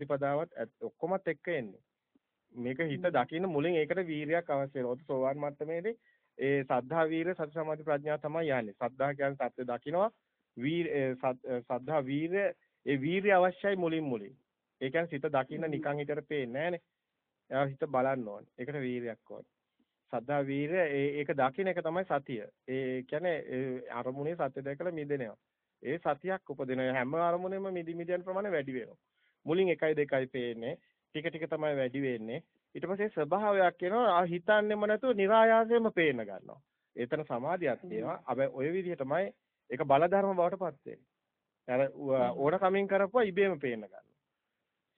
ප්‍රතිපදාවත් ඔක්කොමත් එක්ක එන්නේ. මේක හිත දකින්න මුලින් ඒකට වීරියක් අවශ්‍ය වෙනවා. සෝවාන් මට්ටමේදී ඒ සද්ධා වීර සති සමාධි ප්‍රඥා තමයි යන්නේ. සද්ධා කියන්නේ සත්‍ය දකින්නවා. වීර සද්ධා වීර ඒ වීරිය අවශ්‍යයි මුලින් මුලින්. ඒ කියන්නේ සිත දකින්න නිකන් හිතට පේන්නේ නැහනේ. එයා හිත බලන්න ඕනේ. ඒකට වීරියක් ඕනේ. සද්ධා වීරය ඒක දකින්න එක තමයි සතිය. ඒ කියන්නේ අරමුණේ සත්‍ය දැකලා මිදෙනවා. ඒ සතියක් උපදින හැම අරමුණෙම මිදි මිදියන් ප්‍රමාණය වැඩි වෙනවා. මුලින් 1යි 2යි පේන්නේ. ටික ටික තමයි වැඩි වෙන්නේ. ඊට පස්සේ ස්වභාවයක් එනවා හිතන්නෙම නැතුව નિરાයාසයෙන්ම පේන ගන්නවා. ඒතර සමාධියක් තියෙනවා. හැබැයි ওই විදිහටමයි ඒක බලධර්ම බවට පත් වෙන්නේ. අර ඕන කමින් කරපුවා ඉබේම පේන ගන්නවා.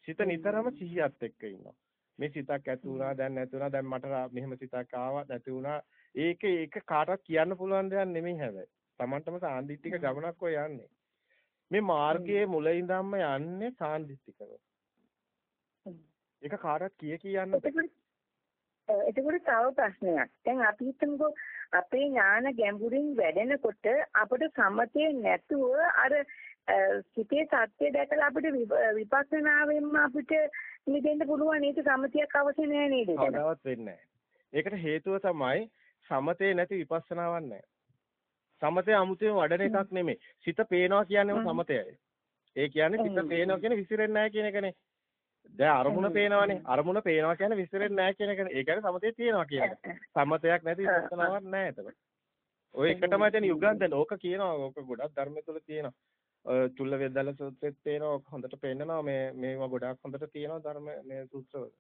සිත නිතරම සිහියත් එක්ක ඉන්නවා. මේ සිතක් ඇති වුණා දැන් නැති වුණා දැන් මට මෙහෙම සිතක් ආවා නැති වුණා ඒක ඒක කාටවත් කියන්න පුළුවන් දෙයක් නෙමෙයි හැබැයි Tamanටම සාන්දිටික ගමනක් ඔය යන්නේ මේ මාර්ගයේ මුල ඉඳන්ම යන්නේ සාන්දිටිකව. ඒක කාටවත් කිය කියන්න එතකොට තව ප්‍රශ්නයක්. දැන් අපි හිතමුකෝ අපේ ඥාන ගැඹුරින් වැඩෙනකොට අපිට සමතේ නැතුව අර සිතේ සත්‍ය දැකලා අපිට විපස්සනාවෙන්ම අපිට නිදෙන්න පුළුවන් ඒක සමතියක් අවශ්‍ය නැහැ නේද? කවදාවත් වෙන්නේ නැහැ. ඒකට හේතුව තමයි සමතේ නැති විපස්සනාවක් නැහැ. සමතේ අමුතෙම වඩන එකක් නෙමෙයි. සිත පේනවා කියන්නේම සමතයයි. ඒ කියන්නේ සිත පේනවා කියන්නේ විසිරෙන්නේ නැහැ කියන එකනේ. දැන් අරමුණ පේනවනේ. අරමුණ පේනවා කියන්නේ විසිරෙන්නේ නැහැ කියන එකනේ. ඒ කියන්නේ සමතේ තියෙනවා කියන එක. සමතයක් නැති විපස්සනාවක් නැහැ එතකොට. ඔය එක තමයි දැන් යුගන්ධන. ඕක කියනවා. ඕක ගොඩක් ධර්ම තුල තියෙනවා. චුල්ල වේදල සූත්‍රෙත් පේනවා. හොඳට පේනවා මේ මේවා ගොඩක් හොඳට තියෙනවා ධර්ම මේ සූත්‍රවල.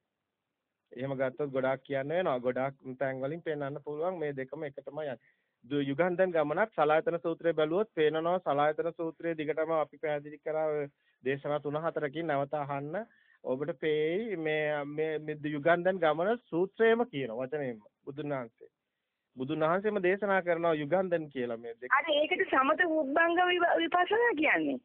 එහෙම ගත්තොත් ගොඩාක් කියන්න වෙනවා. ගොඩාක් තැන් වලින් පෙන්වන්න පුළුවන් මේ දෙකම එක තමයි යන්නේ. යුගන්ධන් ගමනක් සලායතන සූත්‍රය බැලුවොත් පේනවා සලායතන සූත්‍රයේ දිගටම අපි පැහැදිලි කරා දේශනා තුන හතරකින් නැවත අහන්න ඔබට පේයි මේ මේ යුගන්ධන් ගමන සූත්‍රයේම කියන වචනයෙන්ම බුදුන් වහන්සේ. බුදුන් වහන්සේම දේශනා කරනවා යුගන්ධන් කියලා මේ දෙක. අර ඒකට සමත උබ්බංග විපස්සනා කියන්නේ.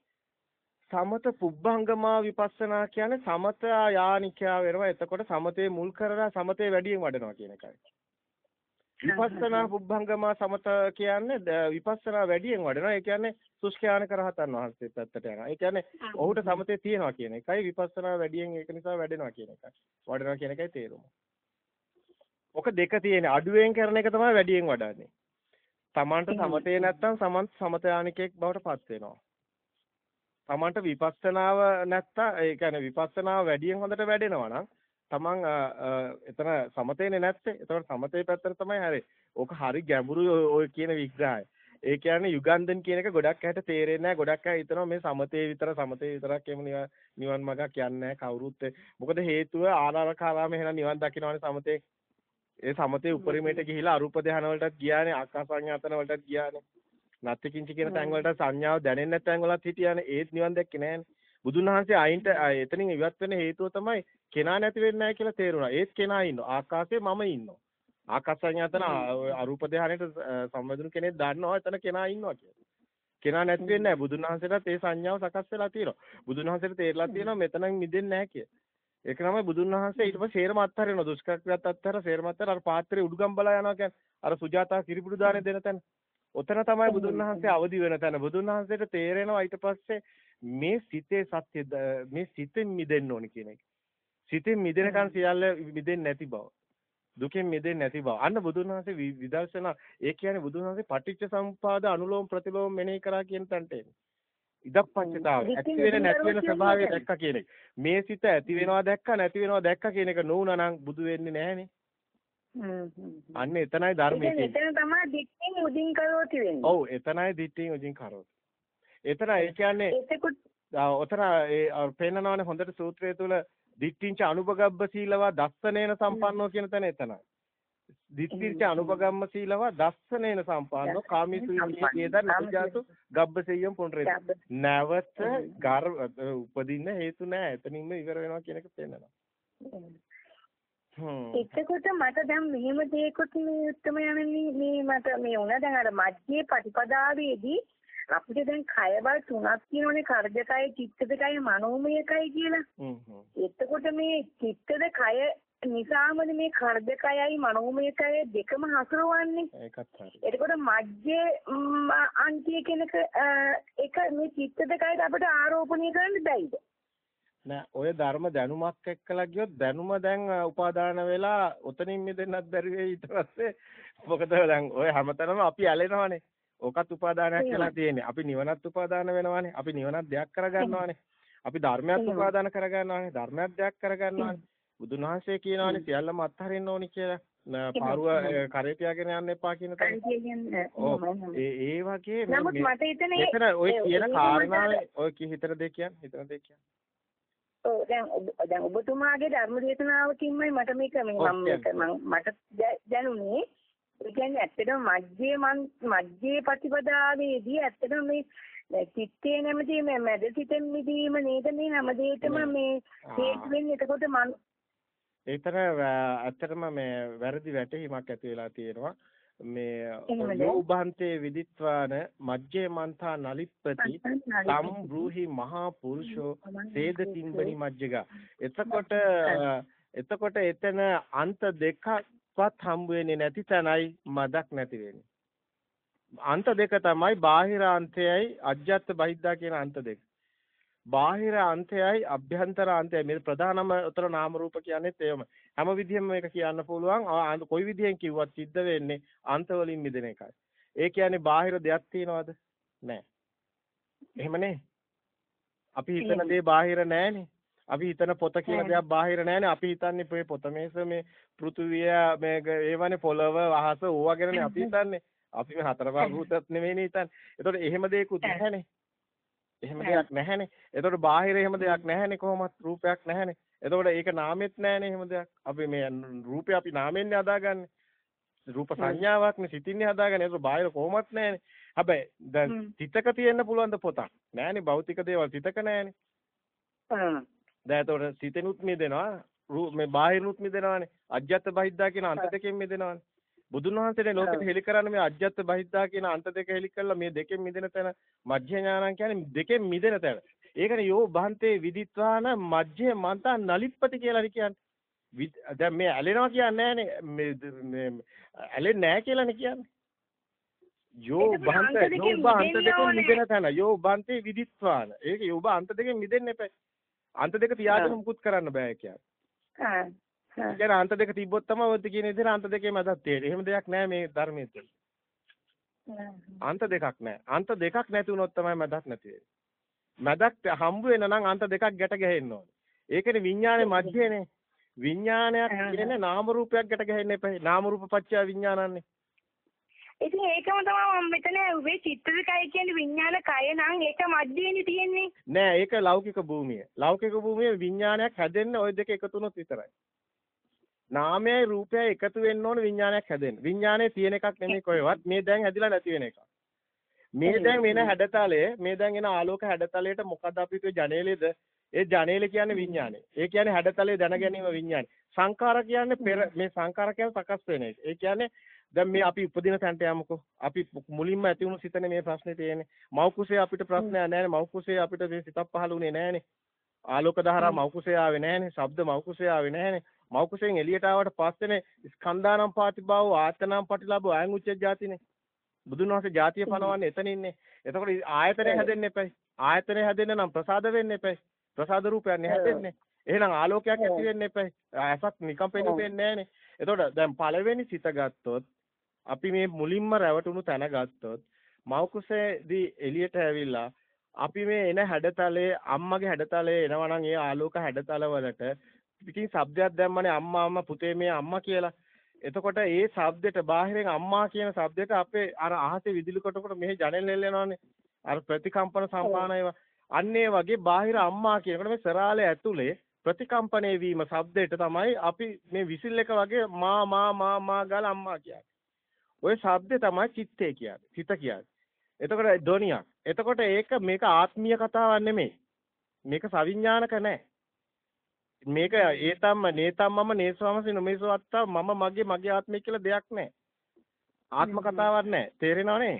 සමත පුබ්බංගමා විපස්සනා කියන්නේ සමත යානිකයා වෙනවා. එතකොට සමතේ මුල් කරලා සමතේ වැඩියෙන් වඩනවා කියන එකයි. විපස්සනා පුබ්බංගමා සමත කියන්නේ විපස්සනා වැඩියෙන් වඩනවා. ඒ කියන්නේ සුෂ්ඨානක රහතන් වහන්සේ පැත්තට යනවා. ඒ කියන්නේ ඔහුට සමතේ තියෙනවා කියන එකයි විපස්සනා වැඩියෙන් ඒක නිසා වැඩෙනවා කියන එකයි. වඩනවා කියන එකයි තේරුම. ඔක දෙක තියෙන අඩුවෙන් කරන එක තමයි වැඩියෙන් වඩන්නේ. තමන්ට සමතේ නැත්තම් සමන්ත සමතයානිකෙක් බවට පත් වෙනවා. තමන්ට විපස්සනාව නැත්තම් ඒ කියන්නේ විපස්සනාව වැඩියෙන් හොඳට වැඩෙනවා නම් තමන් එතන සමතේනේ නැත්තේ. ඒතකොට සමතේ පැත්තට තමයි හරි. ඕක හරි ගැඹුරු ඔය කියන විග්‍රහය. ඒ කියන්නේ යුගන්ධන් කියන එක ගොඩක් අයට තේරෙන්නේ නැහැ. ගොඩක් අය හිතනවා මේ සමතේ විතර සමතේ විතරක් එහෙම නිවන් මාර්ගක් යන්නේ නැහැ කවුරුත්. මොකද හේතුව ආනාරකාරාම එහෙනම් නිවන් දකින්නවනේ සමතේ. ඒ සමතේ උපරිමයට ගිහිලා අරූප ධාන වලටත් ගියානේ ආකාසඤ්ඤාතන වලටත් ගියානේ. නත්ති කියන තැන් වලට සංඥාව දැනෙන්නේ නැත් තැන් වලත් හිටියානේ. ඒත් නිවන් දැක්කේ නැහැනේ. බුදුන් වහන්සේ අයින්ට එතනින් ඉවත් වෙන හේතුව තමයි කෙනා නැති වෙන්නේ නැහැ කියලා තේරුණා. ඒත් කෙනා ඉන්නවා. ආකාශයේ මම ඉන්නවා. ආකාශඤ්ඤාතන අරූප ධානයට සම්බන්ධුණු කෙනෙක් දන්නවා එතන කෙනා ඉන්නවා කියලා. කෙනා නැති වෙන්නේ නැහැ. බුදුන් වහන්සේටත් ඒ සංඥාව සකස් වෙලා තියෙනවා. බුදුන් වහන්සේට තේරලා තියෙනවා මෙතනින් මිදෙන්නේ නැහැ කියලා. ඒක තමයි බුදුන් වහන්සේ ඊට පස්සේ සේරම අත්හරිනවා. දුෂ්කරක්‍රියාත් අත්හැර සේරම අත්හැර අර පාත්‍රයේ උඩුගම් බලා යනවා කියන්නේ අර සුජාතා කිරිපුඩු දානේ දෙන තැන. ඔතන තමයි බුදුන් වහන්සේ අවදි වෙන තැන. බුදුන් වහන්සේට තේරෙනවා ඊට පස්සේ මේ සිතේ සත්‍ය මේ සිතෙන් මිදෙන්න ඕනේ කියන එක. සිතෙන් මිදෙනකන් සියල්ල මිදෙන්නේ නැති බව. දුකෙන් මිදෙන්නේ නැති බව. අන්න බුදුන් වහන්සේ විදර්ශනා ඒ කියන්නේ බුදුන් වහන්සේ පටිච්ච සමුපාද අනුලෝම ප්‍රතිලෝම මෙනෙහි කරා කියන තැනට එන්නේ. ඉදප්පච්චතාව ඇති වෙන නැති වෙන ස්වභාවය දැක්ක කියන එක. මේ සිත ඇති වෙනවා දැක්ක නැති වෙනවා දැක්ක කියන එක නොවුනා නම් බුදු වෙන්නේ නැහනේ. අන්න එතනයි ධර්මයේ තියෙන්නේ. එතන තමයි දික්කින් උදින් කරෝති වෙන්නේ. ඔව් එතනයි දික්කින් උදින් කරෝති. එතන ඒ කියන්නේ ඔතන ඒ පේනනවනේ හොඳට සූත්‍රය තුල දිට්ඨිංච අනුපගබ්බ සීලවා දස්සනේන සම්පන්නෝ කියන තැන එතනයි. දිට්ඨිංච අනුපගම්ම සීලවා දස්සනේන සම්පන්නෝ. කාමීසු යේදා නබ්ජාතු ගබ්බසෙය්‍යම් පුනරේ. නැවත ගර් උපදින්න හේතු නැහැ. එතනින්ම ඉවර වෙනවා කියන එක පේනවා. එතකොට මට දැන් මෙහෙම දෙයකට මේ උත්තම යන්නේ මේ මට මේ උන දැන් අර මධ්‍යේ ප්‍රතිපදාවේදී අපිට දැන් කය බල තුනක් තියෙනනේ කර්ජකය චිත්තකය මනෝමයකයි කියලා. එතකොට මේ චිත්තද කය නිසාමද මේ කර්ජකයයි මනෝමයකය දෙකම හසුරවන්නේ. ඒකත් හරි. එතකොට මජ්ජේ අන්තිය කෙනක එක මේ චිත්තද කයද අපිට ආරෝපණය කරන්න බැයිද? නෑ ඔය ධර්ම දැනුමක් එක්කලා ගියොත් දැනුම දැන් උපාදාන වෙලා උතනින් මිදෙන්නත් බැරි වෙයි ඊට පස්සේ මොකද දැන් ඔය හැමතැනම අපි ඇලෙනවානේ ඕකත් උපාදානයක් කියලා තියෙන්නේ. අපි නිවනත් උපාදාන වෙනවානේ. අපි නිවනත් දෙයක් කරගන්නවානේ. අපි ධර්මයක් උපාදාන කරගන්නවානේ. ධර්මයක් දෙයක් කරගන්නවානේ. බුදුන් වහන්සේ කියනවානේ සියල්ලම අත්හරින්න ඕනි කියලා. පාරුව කරේ තියාගෙන යන්න එපා කියන තැන. ඒ වගේ නමුත් මට එතන එතන ඔය කියන කාරණාවේ ඔය කී හිතර දෙයක් කියන්නේ හිතන දෙයක් කියන්නේ. ඔව් දැන් දැන් ඔබතුමාගේ ධර්ම දේශනාවකින්මයි මට මේක මම මට දැනුනේ ඒ කියන්නේ ඇත්තටම මජ්ජේ මන් මජ්ජේ ප්‍රතිපදාවේදී ඇත්තටම මේ චිත්තේ නැමැති මේ මැද සිතෙන් මිදීම නේද? මේ හැම දෙයකම මේ හේතු වෙන්නේ එතකොට මන් ඒතර ඇත්තටම මේ වැරදි වැටහීමක් ඇති වෙලා තියෙනවා. මේ යෝබන්තේ විදිත්වාන මජ්ජේ මන්තා නලිප්පති සම් බ්‍රූහි මහා පුරුෂෝ සේද තිම්බනි මජ්ජගා. එතකොට එතකොට එතන අන්ත දෙකක්වත් හම්බ වෙන්නේ නැති තැනයි මදක් නැති වෙන්නේ. අන්ත දෙක තමයි බාහිර අන්තයයි අජ්ජත් බහිද්දා කියන අන්ත දෙක. බාහිර අන්තයයි අභ්‍යන්තර අන්තයයි. මේ ප්‍රධානම උතර නාම රූප කියන්නේත් ඒවම හැම විදිහෙම මේක කියන්න පුළුවන්. කොයි විදිහෙන් කිව්වත් සිද්ධ වෙන්නේ අන්ත වලින් මිදෙන එකයි. ඒ කියන්නේ බාහිර දෙයක් තියනවද? නැහැ එහෙමනේ. අපි හිතන දේ බාහිර නැහැනේ අපි හිතන පොත කියන දෙයක් බාහිර නැහැනේ අපි හිතන්නේ මේ පොත මේස මේ පෘථුවිය මේ ඒවනේ පොළව අහස ඕවා ගැනනේ අපි හිතන්නේ අපි මේ හතර භූතත් නෙවෙයිනේ හිතන්නේ ඒතකොට එහෙම දෙයක්වත් නැහැනේ එහෙම දෙයක් නැහැනේ. එතකොට බාහිර එහෙම දෙයක් නැහැනේ කොහොමත් රූපයක් නැහැනේ. එතකොට ඒක නාමෙත් නැහැනේ එහෙම දෙයක්. අපි මේ රූපේ අපි නාමෙන්නේ හදාගන්නේ. රූප සංඥාවක්නේ සිතින්නේ හදාගන්නේ. ඒක බාහිර කොහොමත් නැහැනේ. හැබැයි දැන් සිතක තියෙන්න පුළුවන් ද පොතක්. නැහැනේ භෞතික දේවල් සිතක නැහැනේ. දැන් එතකොට සිතෙනුත් මිදෙනවා. මේ බාහිරනුත් මිදෙනවානේ. අජ්ජත් බහිද්දා කියන අන්ත දෙකෙන් මිදෙනවානේ. බුදුන් වහන්සේනේ ලෝකෙට හෙලි කරන්නේ මේ අජ්ජත් බහිද්දා කියන අන්ත දෙක හෙලි කළා මේ දෙකෙන් මිදෙන තැන මජ්ජ ඥානං කියන්නේ දෙකෙන් මිදෙන තැන. ඒකනේ යෝ බහන්තේ විදිත්වාන මජ්ජේ මන්තා නලිප්පති කියලා කියන්නේ. දැන් මේ ඇලෙනවා කියන්නේ නෑනේ මේ ඇලෙන්නේ නෑ කියලානේ කියන්නේ. යෝ බහන්ත යෝ බහන්ත දෙකෙන් මිදෙන තැන යෝ බහන්තේ විදිත්වාන. ඒක යෝ බහන්ත දෙකෙන් මිදෙන්න එපා. අන්ත දෙක තියාගෙන මුකුත් කරන්න බෑ කියන්නේ. කියන්නේ අන්ත දෙක තිබ්බොත් තමයි ඔයත් කියන විදිහට අන්ත දෙකේ මැදක් තියෙන්නේ. එහෙම දෙයක් නැහැ මේ ධර්මයේ තුල. අන්ත දෙකක් නැහැ. අන්ත දෙකක් නැති වුණොත් තමයි මැදක් නැති වෙන්නේ. මැදක් හම්බ වෙන නම් අන්ත දෙකක් ගැට ගැහෙන්න ඕනේ. ඒකනේ විඥානේ මැදේනේ. විඥානයක් කියන්නේ නාම රූපයක් ගැට ගැහෙන්න එපා. නාම රූප පත්‍ය විඥානන්නේ. ඉතින් ඒකම තමයි මම මෙතන උවේ චිත්තකය කියන්නේ විඥාන කය නම් ඒක මැදේනේ තියෙන්නේ. නෑ ඒක ලෞකික භූමිය. ලෞකික භූමියේ විඥානයක් හැදෙන්නේ ওই දෙක එකතු වුණොත් විතරයි. නාමයයි රූපයයි එකතු වෙන්න ඕන විඥානයක් හැදෙන්න. විඥානේ තියෙන එකක් නෙමෙයි කොහෙවත්. මේ දැන් හැදිලා නැති වෙන එකක්. මේ දැන් වෙන හැඩතලය, මේ දැන් එන ආලෝක හැඩතලයට මොකද අපි කිය ජනේලෙද? ඒ ජනේල කියන්නේ විඥානේ. ඒ කියන්නේ හැඩතලය දැන ගැනීම විඥානේ. සංඛාර කියන්නේ පෙර මේ සංඛාර කියන්නේ සකස් වෙන එක. ඒ කියන්නේ දැන් මේ අපි උපදින තැනට යමුකෝ. අපි මුලින්ම ඇති වුණු සිතනේ මේ ප්‍රශ්නේ තියෙන්නේ. මව් කුසේ අපිට ප්‍රශ්නයක් නැහැ. මව් කුසේ අපිට මේ සිතක් පහළ වුණේ නැහනේ. ආලෝක දහරා මව් කුසේ ආවේ නැහනේ. ශබ්ද මව් කුසේ ආවේ නැහනේ. මව් කුසෙන් එළියට ආවට පස්සේනේ ස්කන්ධානම් පාතිභාව ආතනම් පටිලාභ අයං උච්ච જાතිනේ. බුදුන් වහන්සේ જાතිය පනවන්නේ එතන ඉන්නේ. එතකොට ආයතනය හැදෙන්න එපයි. ආයතනය හැදෙන්න නම් ප්‍රසාද වෙන්න එපයි. ප්‍රසාද රූපයක් හැදෙන්නේ. එහෙනම් ආලෝකයක් ඇති වෙන්න එපයි. ඇසක් නිකම් පෙනෙන්නේ නැහනේ. එතකොට දැන් පළවෙනි සිත ගත්තොත් අපි මේ මුලින්ම රැවටුණු තැන ගත්තොත් මෞකුසේදී එළියට ඇවිල්ලා අපි මේ එන හැඩතලයේ අම්මගේ හැඩතලයේ එනවා නම් ඒ ආලෝක හැඩතලවලට පිටින් શબ્දයක් දැම්මනේ අම්මා අම්මා පුතේ මේ අම්මා කියලා. එතකොට ඒ શબ્දෙට බාහිරෙන් අම්මා කියන શબ્දෙට අපේ අර අහසේ විදුලි කොටකොට මෙහි ජනෙල් එල්ලෙනවානේ. අර ප්‍රතිකම්පන සම්පාන ඒවා. අන්න ඒ වගේ බාහිර අම්මා කියනකොට මේ සරාලේ ඇතුලේ ප්‍රතිකම්පණය වීම શબ્දෙට තමයි අපි මේ විසිල් එක වගේ මා මා මා මා ගාලා අම්මා කියන්නේ. ওই ශබ්දේ තමයි චිත්තය කියන්නේ. සිත කියන්නේ. එතකොට ධ්වනියක්. එතකොට ඒක මේක ආත්මීය කතාවක් නෙමෙයි. මේක සවිඥානික නෑ. මේක ඒතම්ම නේතම් මම නේසවමසි නොමේසවත්තා මම මගේ මගේ ආත්මය කියලා දෙයක් නෑ. ආත්ම කතාවක් නෑ. තේරෙනවනේ?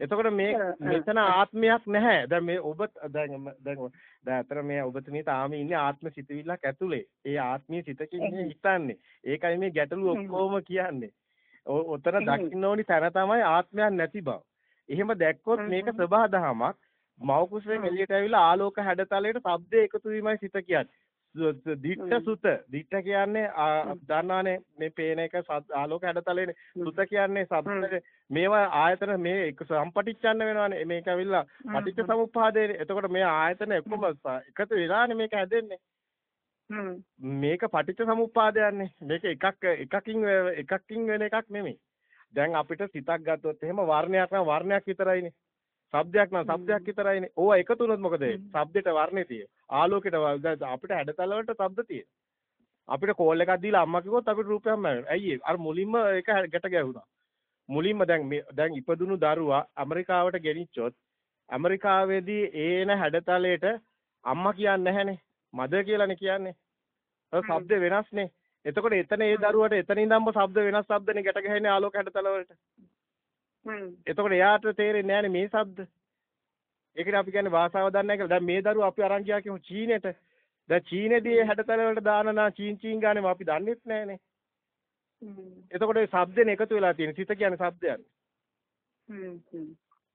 එතකොට මේ මෙතන ආත්මයක් නැහැ. දැන් මේ ඔබ දැන් දැන් දැන් මේ ඔබතුමී තාම ඉන්නේ ආත්ම සිතවිල්ලක් ඇතුලේ. ඒ ආත්මීය සිතකින් හිතන්නේ. ඒකයි මේ ගැටලු ඔක්කොම කියන්නේ. ඔතන දකින්න ඕනි තැන තමයි ආත්මයක් නැති බව. එහෙම දැක්කොත් මේක සබහා දහමක් මව කුසෙන් එළියට ඇවිල්ලා ආලෝක හැඩතලයට ශබ්ද එකතු වීමයි සිත කියන්නේ. දිට්ඨ සුත. දිට්ඨ කියන්නේ දන්නවනේ මේ පේන එක ආලෝක හැඩතලේනේ සුත කියන්නේ ශබ්ද. මේවා ආයතන මේ එක සම්පටිච්ඡන්න වෙනවානේ. මේක ඇවිල්ලා පටිච්ච සමුප්පාදේනේ එතකොට මේ ආයතන එකම එකතු වෙලානේ මේක හැදෙන්නේ මේක පටිච්ච සමුප්පාදයන්නේ මේක එකක් එකකින් එකකින් වෙන එකක් නෙමෙයි දැන් අපිට සිතක් ගත්තොත් එහෙම වර්ණයක් නම් වර්ණයක් විතරයිනේ ශබ්දයක් නම් ශබ්දයක් විතරයිනේ. ඕවා එකතු වුණොත් මොකද වෙන්නේ? ශබ්දෙට වර්ණේ තියෙන. ආලෝකෙට අපිට හැඩතල වලට ශබ්ද තියෙන. අපිට කෝල් එකක් දීලා අම්මා කිව්වොත් අපිට රූපයක්ම වෙනවා. ඇයි අර මුලින්ම ඒක ගැට ගැහුණා. මුලින්ම දැන් මේ දැන් ඉපදුණු දරුවා ඇමරිකාවට ගෙනිච්චොත් ඇමරිකාවේදී ඒන හැඩතලයට අම්මා කියන්නේ නැහනේ. මද කියලානේ කියන්නේ. අර ශබ්ද වෙනස්නේ. එතකොට එතන ඒ දරුවට එතන ඉඳන්ම ශබ්ද වෙනස් ශබ්දනේ ගැට ගැහෙන්නේ ආලෝක හැඩතල වලට. එතකොට එයාට තේරෙන්නේ නැහැනේ මේ ශබ්ද. ඒකනේ අපි කියන්නේ භාෂාව දන්නේ නැහැ කියලා. දැන් මේ දරුවා අපි අරන් ගියා කියමු චීනෙට. දැන් චීනේදී ඒ හැඩතල වලට දාන නා චීන් චීන් ගානේ අපි දන්නේත් නැහනේ. එතකොට ඒ ශබ්දනේ එකතු වෙලා තියෙන සිත කියන්නේ ශබ්දයන්. හ්ම් හ්ම්.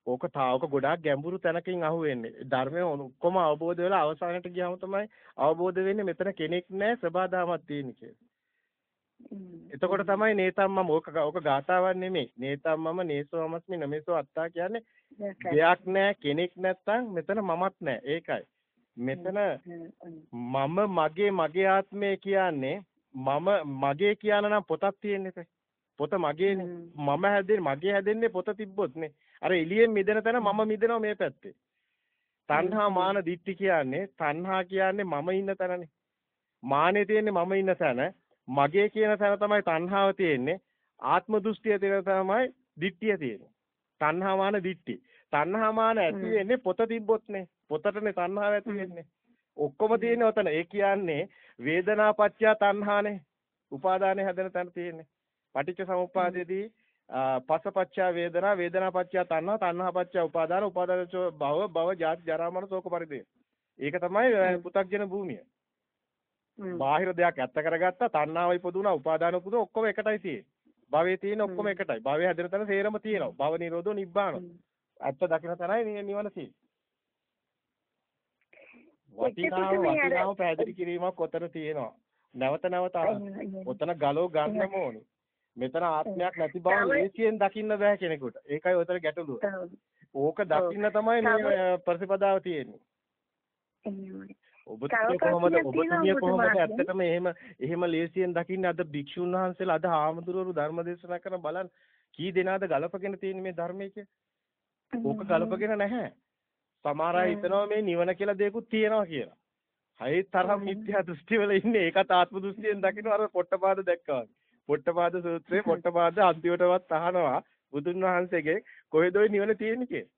ඕක තාවක ගොඩාක් ගැඹුරු තැනකින් අහුවෙන්නේ. ධර්මය ඔක්කොම අවබෝධ වෙලා අවසානට ගියාම තමයි අවබෝධ වෙන්නේ මෙතන කෙනෙක් නැහැ සබාදාමක් තියෙන කියලා. එතකොට තමයි නේතම්මම ඕක ඕක ගාතාවක් නෙමෙයි. නේතම්මම නේසෝමස්මි නමේසෝ අත්තා කියන්නේ දෙයක් නැහැ කෙනෙක් නැත්තම් මෙතන මමත් නැහැ. ඒකයි. මෙතන මම මගේ මගේ ආත්මය කියන්නේ මම මගේ කියන නම් පොතක් තියෙන්නේ පොත මගේනේ. මම හැදෙන්නේ මගේ හැදෙන්නේ පොත තිබ්බොත් නේ. අර එළියෙන් මිදෙන තැන මම මිදෙනවා මේ පැත්තේ. තණ්හා මාන දිට්ටි කියන්නේ තණ්හා කියන්නේ මම ඉන්න තැනනේ. මානෙ තියෙන්නේ මම ඉන්න තැන. මගේ කියන තැන තමයි තණ්හාව තියෙන්නේ. ආත්ම දෘෂ්ටිය තියෙන තමයි දිට්ඨිය තියෙන්නේ. තණ්හාමාන දිට්ඨි. තණ්හාමාන ඇති වෙන්නේ පොත තිබ්බොත්නේ. පොතටනේ තණ්හාව ඇති වෙන්නේ. ඔක්කොම තියෙන්නේ ඔතන. ඒ කියන්නේ වේදනාපච්චය තණ්හානේ. උපාදානේ හැදෙන තැන තියෙන්නේ. පටිච්ච සමුප්පාදයේදී පසපච්චය වේදනා වේදනාපච්චය තණ්හා තණ්හාපච්චය උපාදාන උපාදානච භව භව ජාති ජරා මරණ ශෝක පරිදේ. ඒක තමයි පු탁ජන භූමිය. බාහිර දෙයක් ඇත්ත කරගත්තා තණ්හාව ඉපදුනා උපාදාන උපදුනා ඔක්කොම එකටයි තියෙන්නේ. භවයේ තියෙන ඔක්කොම එකටයි. භවයේ හැදෙන තැන සේරම තියෙනවා. භව නිරෝධෝ නිබ්බාන. ඇත්ත දකින තැනයි නිවන තියෙන්නේ. වටිනාව වටිනාව පැහැදිලි කිරීමක් ඔතන තියෙනවා. නැවත නැවත ඔතන ගලව ගන්නම ඕනේ. මෙතන ආත්මයක් නැති බව ලේසියෙන් දකින්න බෑ කෙනෙකුට. ඒකයි ඔතන ගැටලුව. ඕක දකින්න තමයි මේ ප්‍රතිපදාව තියෙන්නේ. ඔබතුමිය කොහොමද ඔබතුමිය කොහොමද ඇත්තටම එහෙම එහෙම ලේසියෙන් දකින්නේ අද භික්ෂුන් වහන්සේලා අද ආමතුරුවරු ධර්ම දේශනා කරන බලන්න කී දෙනාද ගලපගෙන තියෙන මේ ධර්මයේ ඕක ගලපගෙන නැහැ. සමහර අය හිතනවා මේ නිවන කියලා දෙයක්ත් තියෙනවා කියලා. හයි තරම් මිත්‍යා දෘෂ්ටි වල ඉන්නේ ඒකත් ආත්ම දෘෂ්ටියෙන් දකින්න අර පොට්ටපාද දැක්කා. පොට්ටපාද සූත්‍රයේ පොට්ටපාද අන්තිමටවත් අහනවා බුදුන් වහන්සේගේ කොහෙද නිවන තියෙන්නේ කියලා.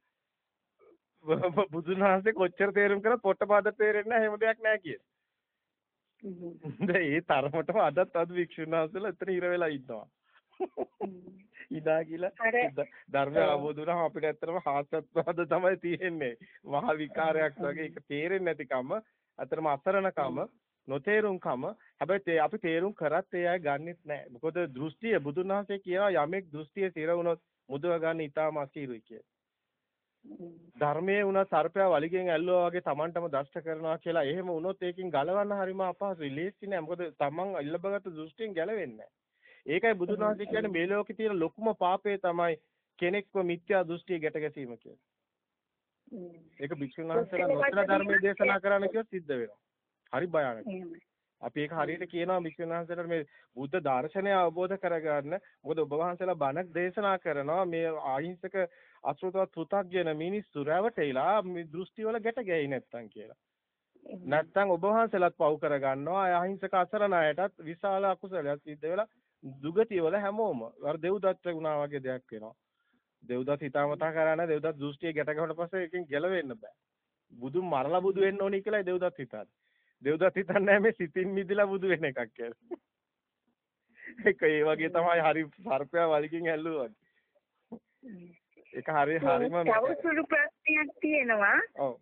බුදුන් වහන්සේ කොච්චර තේරුම් කරත් පොට්ටපාද තේරෙන්නේ නැහැ එහෙම දෙයක් නැහැ කිය. දැන් ඒ තරමටම අදත් අද වික්ෂුන් වහන්සේලා එතන ඉර වෙලා ඉන්නවා. ඉදා කියලා ධර්මය අවබෝධ වුණාම අපිට ඇත්තටම හාස්‍යත්වාද තමයි තියෙන්නේ. මහා විකාරයක් වගේ ඒක තේරෙන්නේ නැතිකම අතරම අසරණකම නොතේරුම්කම හැබැයි අපි තේරුම් කරත් ඒ අය ගන්නෙත් නැහැ. මොකද දෘෂ්ටිය බුදුන් වහන්සේ කියනවා යමෙක් දෘෂ්ටිය සිර වුණොත් මුදව ගන්න ඊටාම අසීරුයි කියලා. ධර්මයේ වුණා සර්පයා වලිගෙන් ඇල්ලුවා වගේ Tamanටම දෂ්ට කරනවා කියලා එහෙම වුණොත් ඒකෙන් ගලවන්න හරිම අපහසුයි. ලේසි නෑ. මොකද Taman ඉල්ලබගත්තු දෘෂ්ටියෙන් ගැලවෙන්නේ ඒකයි බුදුන් වහන්සේ කියන්නේ මේ ලෝකේ තියෙන ලොකුම පාපය තමයි කෙනෙක්ව මිත්‍යා දෘෂ්ටිය ගැට ගැසීම කියලා. ඒක භික්ෂුන් වහන්සේලා නොතර ධර්මයේ දේශනා කරන්න කියොත් සිද්ධ වෙනවා. හරි භයානකයි. අපි ඒක හරියට කියනවා භික්ෂුන් වහන්සේලාට මේ බුද්ධ දර්ශනය අවබෝධ කරගන්න. මොකද ඔබ වහන්සේලා බණක් දේශනා කරනවා මේ අහිංසක අසෘතවත් පෘථග්ජන මිනිස්සු රැවටෙලා මේ දෘෂ්ටි වල ගැට ගැහි නැත්තම් කියලා. නැත්තම් ඔබ වහන්සේලාත් පව් කරගන්නවා. අහිංසක අසරණ අයටත් විශාල අකුසලයක් සිද්ධ වෙලා දුගතිය වල හැමෝම අර දෙව්දත්ත වුණා වගේ දෙයක් වෙනවා. දෙව්දත් හිතාමතා කරන්නේ දෙව්දත් දෘෂ්ටිය ගැට ගහුවට පස්සේ එකෙන් ගැලවෙන්න බෑ. බුදුන් මරලා බුදු වෙන්න ඕනි කියලා දෙව්දත් හිතන්නේ. දෙව්දත් හිතන්නේ මේ සිතින් මිදිලා බුදු වෙන එකක් කියලා. ඒක ඒ වගේ තමයි හරි සර්පයා වලිකින් ඇල්ලුවා. ඒක හරි හරිම තව සුළු ප්‍රශ්නයක් තියෙනවා.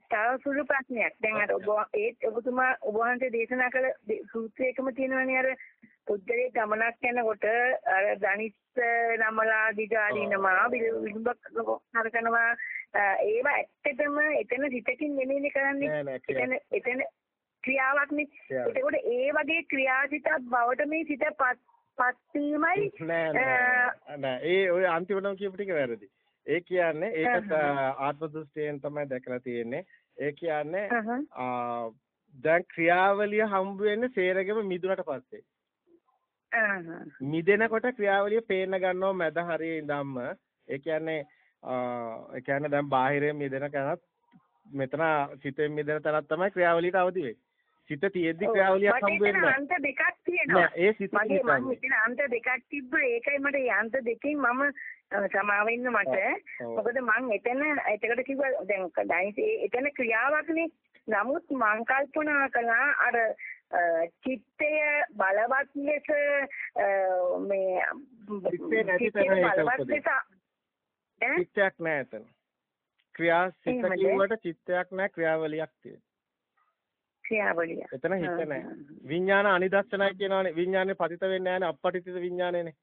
තව සුළු ප්‍රශ්නයක්. දැන් අර ඔබ ඒත් ඔබතුමා ඔබ වහන්සේ දේශනා කළ සූත්‍රයකම තියෙනවනේ අර පුද්ගලයේ ගමනක් යනකොට අර ධනිස්ස නමලා දිගාරිනවා විලුඹක් හරකනවා ඒවා ඇත්තටම එතන සිතකින් නෙමෙයිනේ කරන්නේ. එතන එතන ක්‍රියාවක්නේ. ක්‍රියාවක්. එතකොට ඒ වගේ ක්‍රියාසිතක් බවට මේ සිත පත් පත් වීමයි නෑ නෑ ඒ ඔය අන්තිමටම කියපු ටික වැරදි. ඒ කියන්නේ ඒකත් ආත්ම දෘෂ්ටියෙන් තමයි දැකලා තියෙන්නේ. ඒ කියන්නේ දැන් ක්‍රියාවලිය හම්බ වෙන්නේ සේරගෙම මිදුනට පස්සේ. මිදෙනකොට ක්‍රියාවලිය පේන්න ගන්නවා මැද හරියේ ඉඳන්ම. ඒ කියන්නේ ඒ කියන්නේ දැන් බාහිරයෙන් මිදෙන කෙනත් මෙතන සිතෙන් මිදෙන තැනක් තමයි ක්‍රියාවලියට අවදි වෙන්නේ. සිත තියෙද්දි ක්‍රියාවලියක් හම්බ වෙන්නේ අන්ත දෙකක් තියෙනවා. ඒ සිත මගේ මම මෙතන අන්ත දෙකක් තිබ්බා ඒකයි මට ඒ අන්ත දෙකෙන් මම සමාව වෙන්න මට. මොකද මං එතන එතකට කිව්වා දැන් ඩයිස් එතන ක්‍රියාවක්නේ නමුත් මං කල්පනා කළා අර චිත්තය බලවත් ලෙස මේ චිත්තේ නැති තැන ඒක? චිත්තයක් නැහැ එතන. ක්‍රියා සිත? කිව්වට චිත්තයක් නැහැ ක්‍රියාවලියක් තියෙනවා. ක්‍රියාවලිය එතන හිත නැහැ. විඥාන අනිදස්සනයි කියනවානේ. විඥානේ පතිත වෙන්නේ නැහැනේ අපපටිතිත විඥානේනේ.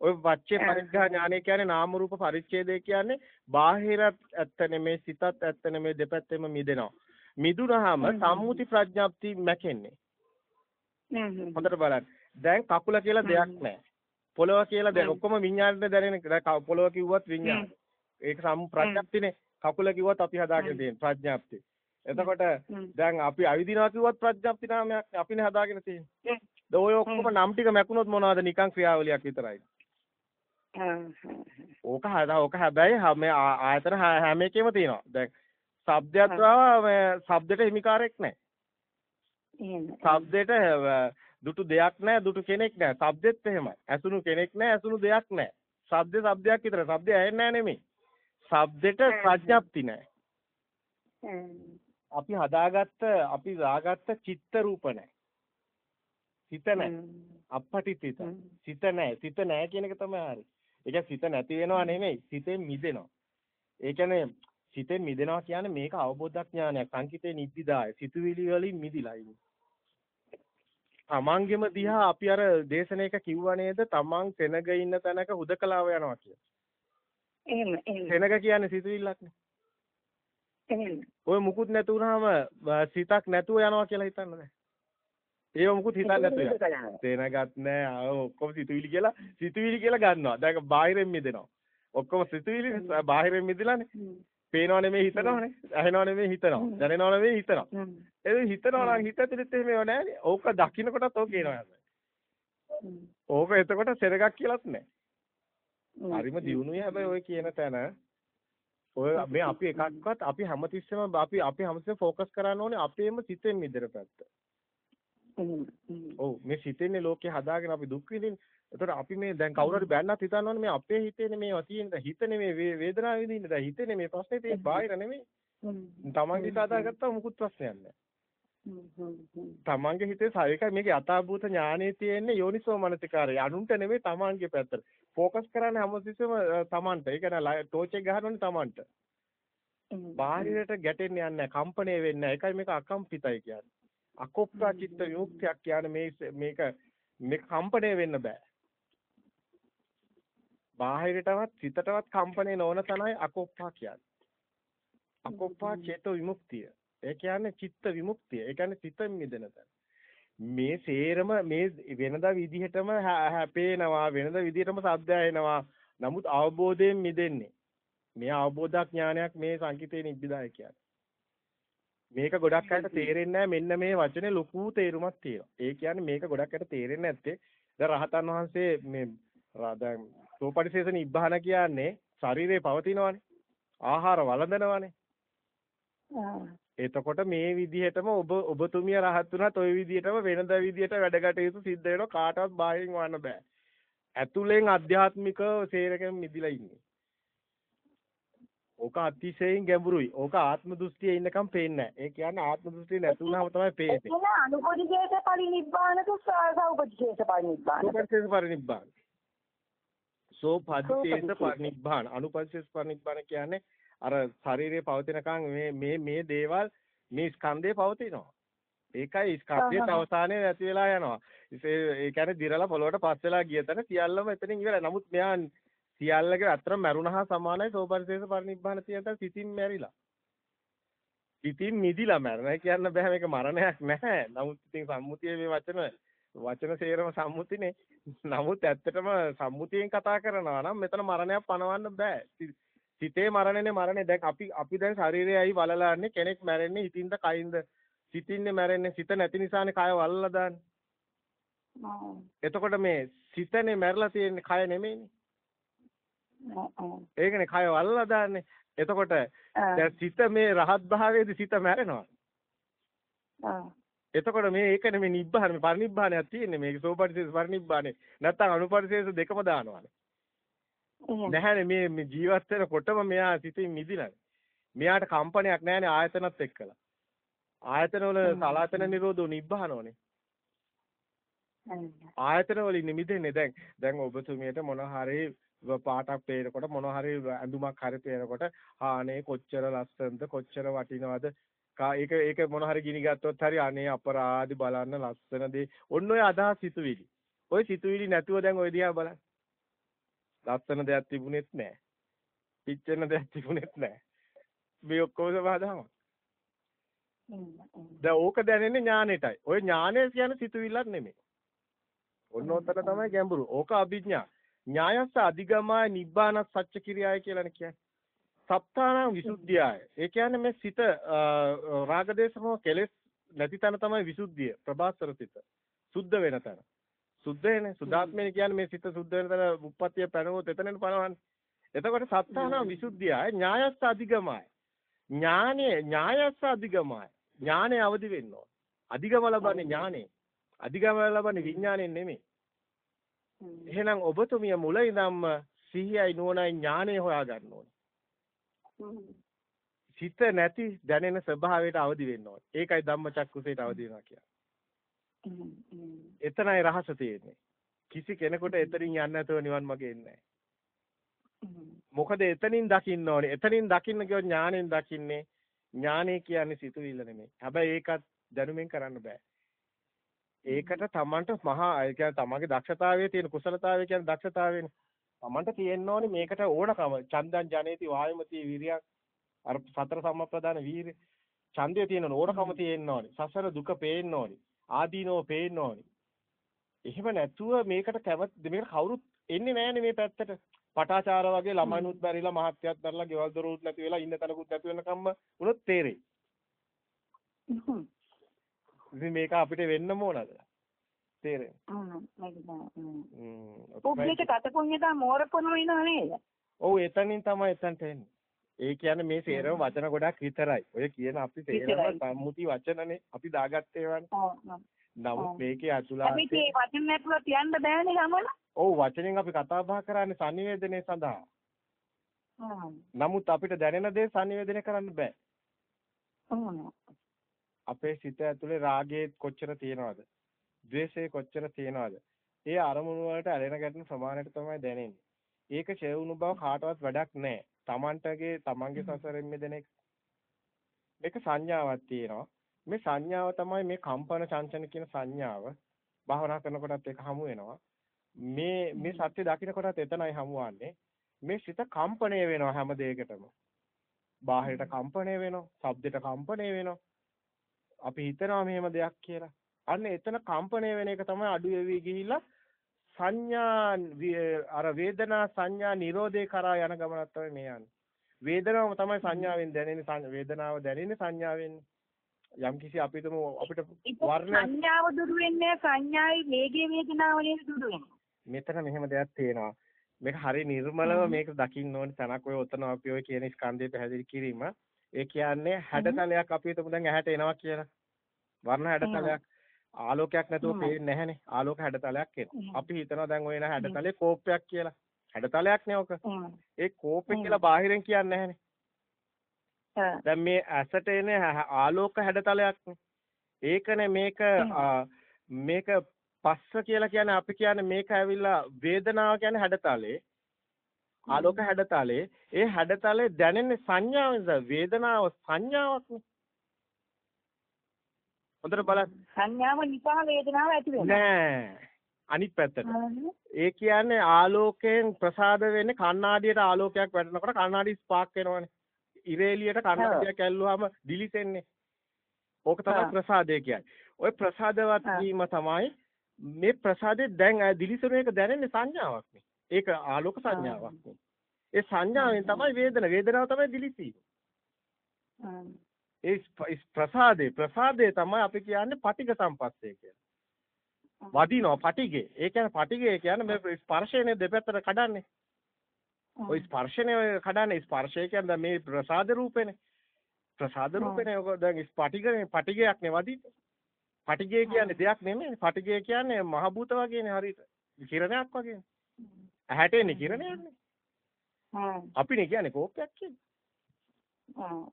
ඔය වච්චේ. පරිග්‍රහ ඥානය කියන්නේ නාම රූප පරිච්ඡේදය කියන්නේ බාහිරත් ඇත්ත නෙමේ සිතත් ඇත්ත නෙමේ දෙපැත්තෙම මිදෙනවා. මිදුනහම හ්ම්. සම්මුති ප්‍රඥාප්ති මැකෙන්නේ. හොඳට බලන්න. දැන් කකුල කියලා දෙයක්. නැහැ. පොළව කියලා දැන්. ඔක්කොම විඥාණයට දැනෙන පොළව කිව්වත් විඥාන. ඒක සම් ප්‍රඥාප්තිනේ. කකුල කිව්වත් අපි හදාගෙන. තියෙන ප්‍රඥාප්ති. එතකොට. දැන් අපි ඇවිදිනවා කිව්වත් ප්‍රඥාප්ති නාමයක් අපිනේ හදාගෙන තියෙන්නේ. ඔය ඔක්කොම නම් ටික මැකුණොත් මොනවද නිකන් ක්‍රියාවලියක් විතරයි. ඕක හදා ඕක හැබැයි මේ ආයතන හැම එකෙම තියෙනවා. දැන් ශබ්දයක් මේ ශබ්දෙට හිමිකාරයක් නැහැ. ශබ්දෙට දුටු දෙයක් නැහැ, දුටු කෙනෙක් නැහැ. ශබ්දෙත් එහෙමයි. ඇසුණු කෙනෙක් නැහැ, ඇසුණු දෙයක් නැහැ. ශබ්ද ශබ්දයක් විතර. ශබ්දය ඇහෙන්නේ නැහැ නෙමෙයි. ශබ්දෙට. ප්‍රඥප්ති නැහැ. අපි හදාගත්ත අපි දාගත්ත චිත්ත රූප නැහැ. සිත නැහැ. අපපටිතිත. සිත නැහැ. සිත නැහැ කියන එක තමයි හරි. ඒ කියන්නේ සිත නැති වෙනවා නෙමෙයි. සිතෙන් මිදෙනවා. ඒ කියන්නේ සිතෙන් මිදෙනවා කියන්නේ මේක අවබෝධඥානයක්. සංකිතේ නිද්දිදාය. සිතුවිලි වලින් මිදිලා ඉන්නේ. තමන්ගෙම දිහා අපි අර දේශනාවක කිව්වා නේද? තමන් සෙනග ඉන්න තැනක හුදකලාව යනවා කියලා. එහෙම එහෙම සෙනග කියන්නේ සිතුවිල්ලක්නේ. එහෙම ඔය මුකුත් නැතු වුනහම සිතක් නැතුව යනවා කියලා හිතන්න බෑ. ඒව මුකුත් හිතන්නේ නැතුව යනවා. තේනගත් නෑ ආ ඔක්කොම සිතුවිලි කියලා සිතුවිලි කියලා ගන්නවා. දැන් බාහිරින් මිදෙනවා. ඔක්කොම සිතුවිලි බාහිරින් මිදලානේ. පේනව නෙමෙයි හිතනවනේ. ඇහෙනව නෙමෙයි හිතනවා. දැනෙනව නෙමෙයි හිතනවා. ඒ හිතනවා නම් හිත ඇතුළෙත් එහෙම ඒවා නෑනේ. ඕක දකින්නකොටත් ඕක කියනවා. ඕක එතකොට සෙනගක් කියලාත් නෑ. හරිම දියුණුවයි හැබැයි ඔය කියන තැන ඔය මේ අපි එකක්වත් අපි හැමතිස්සෙම අපි අපි හැමතිස්සෙම ફોકસ කරන්න ඕනේ අපේම සිතෙන් මිදෙන පැත්ත. ඔව් මේ සිතෙන්නේ ලෝකේ හදාගෙන අපි දුක් විඳින්නේ. ඒතකොට අපි මේ දැන් කවුරු හරි බැන්නත් හිතන්න ඕනේ මේ අපේ හිතේනේ මේවා තියෙන. දැන් හිතනේ මේ වේ- වේදනාව විඳින්නේ. දැන් හිතේනේ මේ ප්‍රශ්නේ තියෙන්නේ. බාහිර නෙමෙයි. තමන්ගේ හිත හදාගත්තා මුකුත් ප්‍රශ්නයක් නැහැ. තමන්ගේ හිතේ සායකයි මේකේ යථාභූත ඥානෙ තියෙන්නේ යෝනිසෝ මනසිකාරය. අනුන්ට නෙමෙයි තමන්ගේ පැත්තට. ફોકස් කරන්නේ හැමතිස්සෙම තමන්ට. ඒ කියන්නේ ටෝච් එක ගහනෝනේ තමන්ට. බාහිරට ගැටෙන්නේ නැහැ. කම්පණය වෙන්නේ නැහැ. ඒකයි මේක අකම්පිතයි කියන්නේ. අකෝප්පා චිත්ත විමුක්තියක් කියන්නේ මේ මේක මේ කම්පණය වෙන්න බෑ. බාහිරටවත් සිතටවත් කම්පණය නොවන තනයි අකෝප්පා කියන්නේ. අකෝප්පා චේතෝ විමුක්තිය. ඒ කියන්නේ චිත්ත විමුක්තිය. ඒ කියන්නේ සිත මිදෙන තැන. මේ සේරම මේ වෙනදා විදිහටම හැපේනවා වෙනදා විදිහටම සද්ද ඇහෙනවා. නමුත් අවබෝධයෙන් මිදෙන්නේ. මේ අවබෝධඥානයක් මේ සංකිතේ නිබ්බිදාය කියන්නේ. මේක ගොඩක් අයට තේරෙන්නේ මෙන්න මේ වචනේ ලොකු තේරුමක් තියෙනවා. ඒ කියන්නේ මේක ගොඩක් අයට තේරෙන්නේ නැත්තේ දැන් රහතන් වහන්සේ මේ දැන් සෝපටිශේෂ නිබ්බාන කියන්නේ ශරීරේ පවතිනවානේ. ආහාර වළඳනවානේ. එතකොට මේ විදිහටම ඔබ ඔබතුමිය රහත් වුණත් ওই විදිහටම වෙනද විදිහට වැඩ කටයුතු සිද්ධ වෙනවා කාටවත් බාහිරින් වන්න බෑ. ඇතුලෙන් අධ්‍යාත්මික සේරකෙන් මිදිලා ඉන්නේ. ඕක අතිශයින් ගැඹුරුයි. ඕක ආත්ම දෘෂ්ටියේ ඉන්නකම් පේන්නේ නැහැ. ඒ කියන්නේ ආත්ම දෘෂ්ටිය නැතුණාම තමයි පේන්නේ. එතන අනුපටිශේෂ පරිනිබ්බානක සෞපටිශේෂ පරිනිබ්බාන. සෝපරිශේෂ පරිනිබ්බාන. සෝපරිශේෂ පරිනිබ්බාන. අනුපරිශේෂ පරිනිබ්බාන කියන්නේ අර ශරීරයේ පවතිනකන් මේ මේ මේ දේවල් මේ ස්කන්ධේ පවතිනවා. ඒකයි ස්කන්ධයේ අවසානයේ නැති වෙලා යනවා. ඒ ඒ කියන්නේ දිරලා පොළොවට පස් වෙලා ගිය තැන සියල්ලම එතනින් ඉවරයි. නමුත් මෙයා සියල්ලගේ අතර මරුණහා සමානයි සෝපරිසේස පරිනිබ්බාන තියෙන සිතින් මැරිලා. සිතින් මිදිලා මැරෙනවා කියන්න බෑ මේක මරණයක් නැහැ. නමුත් ඉතින් සම්මුතියේ මේ වචන වචන සේරම සම්මුතිනේ. නමුත් ඇත්තටම සම්මුතියෙන් කතා කරනවා නම් මෙතන මරණයක් පනවන්න බෑ. සිතේ මරණනේ මරණේ දැන් අපි අපි දැන් ශරීරයයි වලලාන්නේ කෙනෙක් මැරෙන්නේ හිතින්ද කයින්ද සිතින්නේ මැරෙන්නේ සිත නැති නිසානේ කය වලලා දාන්නේ. එතකොට මේ සිතනේ මැරලා තියෙන්නේ කය නෙමෙයිනේ. ඒකනේ කය වලලා දාන්නේ. එතකොට දැන් සිත මේ රහත් භාවයේදී සිත මැරෙනවා. එතකොට මේ ඒකනේ මේ නිබ්බාන මේ පරිනිබ්බානයක් තියෙන්නේ මේක සෝපරිසේස පරිනිබ්බානේ. නැත්තම් අනුපරිසේස දෙකම දානවානේ. නැහැනේ මේ මේ ජීවත් වෙනකොටම මෙයා සිතින් මිදිලානේ. මෙයාට කම්පනයක් නැහැනේ ආයතනත් එක්කලා. ආයතන වල සලාතන නිරෝධෝ නිබ්බානෝනේ. ආයතන වලින් නිමිදෙන්නේ දැන් දැන් ඔබතුමියට මොන හරි පාටක් පේනකොට මොන හරි ඇඳුමක් හරි පේනකොට ආනේ කොච්චර ලස්සනද කොච්චර වටිනවද? ඒක ඒක මොන හරි ගිනි ගත්තොත් හරි අනේ අපරාධි බලන්න ලස්සන දේ. ඔන්න ඔය අදහස් සිතුවිලි. ඔය සිතුවිලි නැතුව දැන් ඔය දිහා බලන්න ලස්සන දෙයක් තිබුණෙත් නැහැ පිච්චෙන දෙයක් තිබුණෙත් නැහැ මේ ඔක්කොම සමාදාමක් දැන් ඕක දැනෙන්නේ ඥානෙටයි ඔය ඥානය කියන්නේ සිතුවිල්ලක් නෙමෙයි ඔන්න ඔතන තමයි ගැඹුරු. ඕක අභිඥා. ඥායස්ස අධිගමය නිබ්බාන සත්‍ය කිරියාය කියලානේ කියන්නේ. සත්තාන විසුද්ධියයි. ඒ කියන්නේ මේ සිත රාගදේශමෝ කෙලෙස් නැති තැන තමයි විසුද්ධිය. ප්‍රභාස්වර සිත. සුද්ධ වෙන තැන. සුද්ධ වෙන්නේ සුද්ධාත්මය කියන්නේ මේ සිත සුද්ධ වෙන තැන උප්පත්තිය පැනවොත් එතනනේ පනවන්නේ. එතකොට සත්තාන විසුද්ධියයි ඥායස්ස අධිගමයි. ඥානෙ ඥායස්ස අධිගමයි. ඥානෙ අවදි වෙන්න ඕන. අධිගම ලබන්නේ ඥානෙ. අධිගම ලබන්නේ විඥාණයෙන් නෙමෙයි. එහෙනම් ඔබතුමිය මුල ඉඳන්ම සිහියයි නුවණයි ඥානය හොයාගන්න ඕනේ. සිත නැති දැනෙන ස්වභාවයට අවදි වෙන්න ඕනේ. ඒකයි ධම්මචක්කුසේට අවදි වෙනවා කියන්නේ. එතනයි රහස තියෙන්නේ. කිසි කෙනෙකුට එතනින් යන්න නැතුව නිවන් මාගේ එන්නේ මොකද එතනින් දකින්න ඕනේ. එතනින් දකින්න කියොත් ඥාණයෙන් දකින්නේ. ඥානය කියන්නේ සිතුවිල්ල නෙමෙයි. හැබැයි ඒකත් දැනුමින් කරන්න බෑ. ඒකට තමන්ට මහා ඒ කියන්නේ තමන්ගේ දක්ෂතාවයේ තියෙන කුසලතාවය කියන්නේ දක්ෂතාවයනේ. තමන්ට තියෙන්න ඕනේ මේකට ඕනකම. චන්දං ජනේති වායමති විරියක් අර සතර සම්ප්‍රදාන වීරිය. ඡන්දය තියෙන ඕනකම තියෙන්න ඕනේ. සසර දුක පේන්න ඕනේ. ආදීනෝ පේන්න ඕනේ. එහෙම නැතුව මේකට කැමති මේකට කවුරුත් එන්නේ නැහැනේ මේ පැත්තට. පටාචාර වගේ ළමයිනුත් බැරිලා මහත්යත් බැරිලා ගෙවල් දොරුත් නැති වෙලා ඉන්න තැනකුත් නැති වෙනකම්ම උනොත් තේරෙයි. ඉතින් මේක අපිට වෙන්න ඕනද? තේරෙන්නේ. පුබ්ලික කතකුඤ්ඤතා මෝරපොන වෙනව නේද? ඔව් එතනින් තමයි එතනට එන්නේ. ඒ කියන්නේ මේ සේරම වචන ගොඩක් විතරයි. ඔය කියන අපි සේරම සම්මුති වචනනේ අපි දාගත්තේ වань. නමුත් මේකේ අතුලාන්තය අපි මේ වචන නැතුව කියන්න බෑනේ ගමන. ඔව් වචනෙන් අපි කතා බහ කරන්නේ sannivedanaye සඳහා. නමුත් අපිට දැනෙන දේ sannivedana කරන්න බෑ. අපේ සිත ඇතුලේ රාගයේ කොච්චර තියෙනවද? ද්වේෂයේ කොච්චර තියෙනවද? ඒ අරමුණු වලට ඇලෙන ගැටෙන ප්‍රමාණයට තමයි දැනෙන්නේ. ඒක ෂේ වුණු බව කාටවත් වැඩක් නැහැ. Tamanටගේ Tamanගේ සසරෙන් මිදෙන එක. මේක සංඥාවක් තියෙනවා. මේ සංඥාව තමයි මේ කම්පන චංචන කියන සංඥාව. භාවනා කරනකොටත් ඒක හමු වෙනවා. මේ මේ සත්‍ය දකින්නකොටත් එතනයි හමුවන්නේ. මේ සිත කම්පණය වෙනවා හැම දෙයකටම. බාහිරට කම්පණය වෙනවා, ශබ්දයට කම්පණය වෙනවා. අපි හිතනවා මෙහෙම දෙයක් කියලා. අන්න එතන කම්පණය වෙන එක තමයි අඩු වෙවි ගිහිල්ලා සංඥා අර වේදනා සංඥා නිරෝධේ කරා යන ගමනක් තමයි මේ යන්නේ. වේදනාව තමයි සංඥාවෙන් දැනෙන්නේ වේදනාව දැනෙන්නේ සංඥාවෙන්. යම් කිසි අපිටම අපිට වර්ණ සංඥාව දුරු වෙන්නේ සංඥායි වේගයේ වේදනාව නේද දුරු වෙන්නේ. මෙතන මෙහෙම දෙයක් තියෙනවා. මේක හරි නිර්මලව මේක දකින්න ඕනේ තනක් ඔය ඔතන අපි ඔය කියන ස්කන්ධය පැහැදිලි කිරීම. ඒ කියන්නේ හැඩතලයක් අපි හිතමු දැන් ඇහැට එනවා කියලා. වර්ණ හැඩතලයක් ආලෝකයක් නැතුව පේන්නේ නැහනේ. ආලෝක හැඩතලයක් එනවා. අපි හිතනවා දැන් ඔය එන හැඩතලේ කෝපයක් කියලා. හැඩතලයක් නේ ඔක. ඒ කෝපේ කියලා බාහිරෙන් කියන්නේ නැහනේ. දැන් මේ ඇසට එන ආලෝක හැඩතලයක් ඒකනේ මේක මේක පස්ස කියලා කියන්නේ අපි කියන්නේ මේක ඇවිල්ලා වේදනාව කියන්නේ හැඩතලේ. ආලෝක හැඩතලේ. ඒ හැඩතලේ දැනෙන්නේ සංඥාවෙන්ද? වේදනාව සංඥාවක්නේ හොඳට බලන්න සංඥාව නිසා වේදනාව ඇති වෙනවා නෑ අනිත් පැත්තට. ඒ කියන්නේ ආලෝකයෙන් ප්‍රසාද වෙන්නේ කණ්ණාඩියට ආලෝකයක් වැටෙනකොට කණ්ණාඩි ස්පාක් වෙනවනේ. ඉරේලියට කණ්ණාඩියක් ඇල්ලුවාම දිලිසෙන්නේ. ඕක තමයි ප්‍රසාදය කියන්නේ. ওই ප්‍රසාදවත් වීම තමයි මේ ප්‍රසාදේ දැන් දිලිසෙන එක දැනෙන්නේ සංඥාවක් නේ. ඒක ආලෝක සංඥාවක් නේ. ඒ සංඥාවෙන් තමයි වේදන වේදනාව තමයි දිලිසීම. ඒ ප්‍රසාදේ ප්‍රසාදේ තමයි අපි කියන්නේ පටිඝ සම්පස්සේ කියලා. වදිනවා පටිඝේ. ඒ කියන්නේ පටිඝේ කියන්නේ මේ ස්පර්ශයනේ දෙපැත්තට කඩන්නේ. ওই ස්පර්ශනේ කඩන්නේ ස්පර්ශය කියන්නේ මේ ප්‍රසාද රූපේනේ. ප්‍රසාද රූපේනේ ඔක දැන් පටිඝනේ පටිඝයක් නේ වදින්නේ. පටිඝය කියන්නේ දෙයක් නෙමෙයි. පටිඝය කියන්නේ මහ භූත වගේනේ හරියට. කිරණයක් වගේනේ. ඇහැට එන්නේ කිරණයක්නේ. අපිනේ කියන්නේ කෝපයක් කියන්නේ.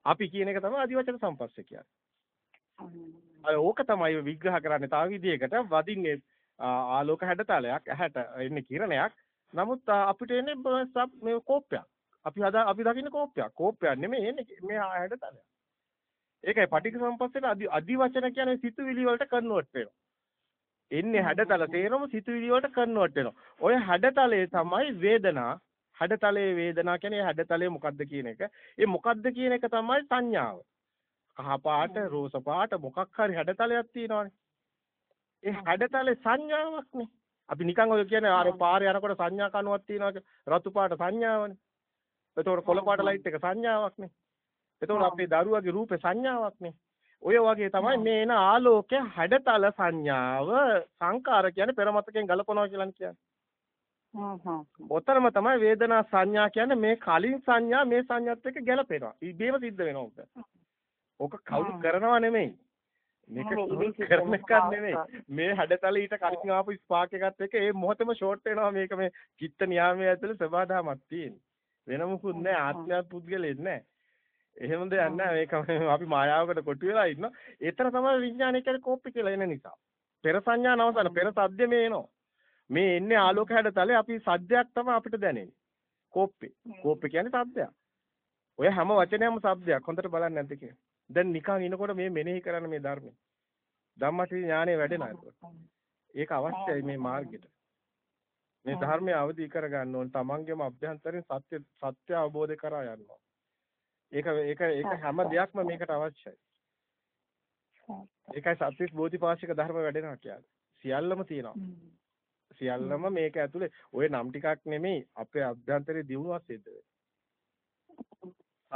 අපි කියන එක තමයි ආදිවචන සම්පස්සේ කියන්නේ. අය ඕක තමයි විග්‍රහ කරන්නේ තව විදිහකට වදින්නේ ආලෝක හැඩතලයක් ඇහැට එන්නේ කිරණයක්. නමුත් අපිට එන්නේ මේ කෝපයක්. අපි හදා අපි දකින්නේ කෝපයක්. කෝපයක් නෙමෙයි එන්නේ මේ හැඩතලයක්. ඒකයි පටික සම්පස්සේට අදි අදි වචන කියන්නේ සිතුවිලි වලට කන්වර්ට් වෙනවා. එන්නේ හැඩතල තේරම සිතුවිලි වලට කන්වර්ට් වෙනවා. ඔය හැඩතලේ තමයි වේදනා හැඩතලයේ වේදනා කියන්නේ හැඩතලය මොකද්ද කියන එක. ඒ මොකද්ද කියන එක තමයි සංඥාව. කහ පාට, රෝස පාට මොකක් හරි හැඩතලයක් තියෙනවානේ. ඒ හැඩතලේ සංඥාවක්නේ. අපි නිකන් ඔය කියන්නේ අර පාරේ යනකොට සංඥා කනුවක් තියෙනවා රතු පාට සංඥාවනේ. එතකොට කොළ පාට ලයිට් එක සංඥාවක්නේ. එතකොට අපේ දරුවගේ රූපේ සංඥාවක්නේ. ඔය වගේ තමයි මේ එන ආලෝකය හැඩතල සංඥාව සංකාර කියන්නේ පෙරමතකෙන් ගලපනවා කියලා කියන්නේ. ඔතරම තමයි වේදනා සංඥා කියන්නේ මේ කලින් සංඥා මේ සංඥාත් එක්ක ගැලපෙනවා. ඉබේම සිද්ධ වෙනවා ඔක. ඕක කවුරු කරනව නෙමෙයි. මේක කරන එකක් නෙමෙයි. මේ හැඩතල ඊට කලින් ආපු ස්පාක් එකත් එක්ක ඒ මොහොතේම ෂෝට් වෙනවා මේක මේ චිත්ත නියාමයේ ඇතුලේ සබදාමක් තියෙන. වෙන මුකුත් නැහැ ආත්මයක් පුද්ගලෙත් නැහැ. එහෙම දෙයක් නැහැ මේක අපි මායාවකට කොටු වෙලා ඉන්නවා. ඒතර තමයි විඥානය කියන්නේ කෝපි කියලා එන නිසා. පෙර සංඥා නවසන පෙර සද්ද මේ එනවා. මේ එන්නේ ආලෝක හැඩතලේ අපි සද්දයක් තමයි අපිට දැනෙන්නේ. කෝප්පේ. කෝප්පේ කියන්නේ සද්දයක්. ඔය හැම වචනයක්ම සද්දයක්. හොඳට බලන්න නැද්ද කියලා. දැන් නිකන් ඉනකොට මේ මෙනෙහි කරන මේ ධර්මය. ධම්මටි ඥානෙ වැඩෙනවා ඒකට. ඒක අවශ්‍යයි මේ මාර්ගෙට. මේ ධර්මය අවදි කරගන්න ඕන තමන්ගේම අභ්‍යන්තරයෙන් සත්‍ය සත්‍ය අවබෝධ කරා යනවා. ඒක ඒක ඒක හැම දෙයක්ම මේකට අවශ්‍යයි. ඒකයි සත්‍විස් බෝධිපාශික ධර්ම වැඩෙනවා කියන්නේ. සියල්ලම තියෙනවා. සියල්ලම මේක ඇතුලේ ওই නම් ටිකක් නෙමෙයි අපේ අභ්‍යන්තරයේ දියුණුවක් සිද්ධ වෙනවා.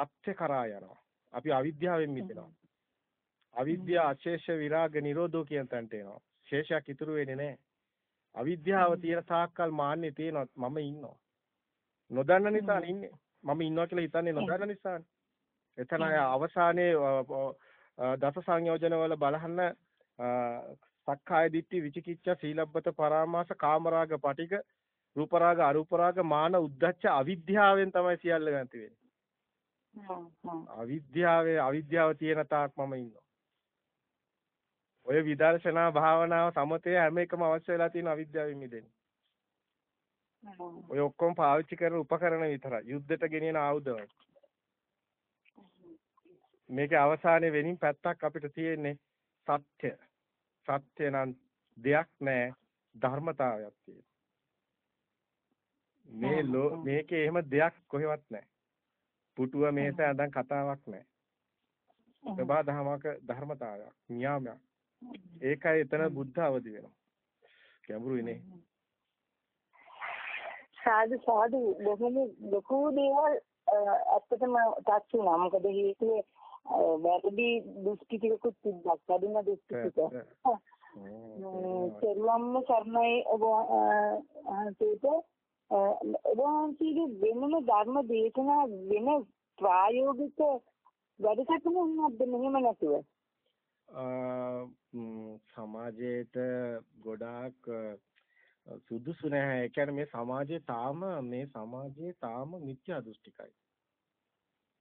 සත්‍ය කරා යනවා. අපි අවිද්‍යාවෙන් මිදෙනවා. අවිද්‍යාව අශේෂ විරාග නිරෝධෝ කියන තැනට එනවා. ශේෂයක් ඉතුරු වෙන්නේ නැහැ. අවිද්‍යාව තියෙන තාක්කල් මාන්නේ තියෙනවා මම ඉන්නවා. නොදන්න නිසා ඉන්නේ. මම ඉන්නවා කියලා හිතන්නේ නොදන්න නිසානේ. එතන අවසානයේ දස සංයෝජන වල බලහන්න සක්කාය දිට්ඨි විචිකිච්ඡා සීලබ්බත පරාමාස කාමරාග පටික රූපරාග අරූපරාග මාන උද්දච්ච අවිද්‍යාවෙන් තමයි සියල්ල නැති වෙන්නේ. අවිද්‍යාවේ අවිද්‍යාව තියෙන තාක් මම ඉන්නවා. ඔය විදර්ශනා භාවනාව සමතේ හැම එකම අවශ්‍ය වෙලා තියෙන අවිද්‍යාවෙන් මිදෙන්න. ඔය ඔක්කොම පාවිච්චි කරන උපකරණ විතරයි. යුද්ධයට ගෙනියන ආයුධ මේකේ අවසානයේ වෙනින් පැත්තක් අපිට තියෙන්නේ සත්‍ය. සත්‍ය නම් දෙයක් නෑ ධර්මතාවයක් තියෙනවා. මේ මේකේ එහෙම දෙයක් කොහෙවත් නෑ. පුටුව මේස ඇඳන් කතාවක් නෑ. සබා දහමක ධර්මතාවයක් නියාමයක්. ඒකයි එතන බුද්ධ අවදි වෙනවා. ගැඹුරුයිනේ. සාදු සාදු බොහොම ලොකු දේවල් ඇත්තටම ටච් වුණා. මොකද හේතුව වැරදි දෘෂ්ටි ටිකකුත් තිබ්බා. කඩින දෘෂ්ටි ටික. සර්වම්ම සර්ණයි ඔබ අහන්සේට ඔබ වහන්සේගේ වෙනම ධර්ම දේශනා වෙන ප්‍රායෝගික වැඩසටහන මොනවද මෙහෙම නැතුව? සමාජයේට ගොඩාක් සුදුසු නැහැ. ඒ කියන්නේ මේ සමාජයේ තාම මේ සමාජයේ තාම මිත්‍යා දෘෂ්ටිකයි.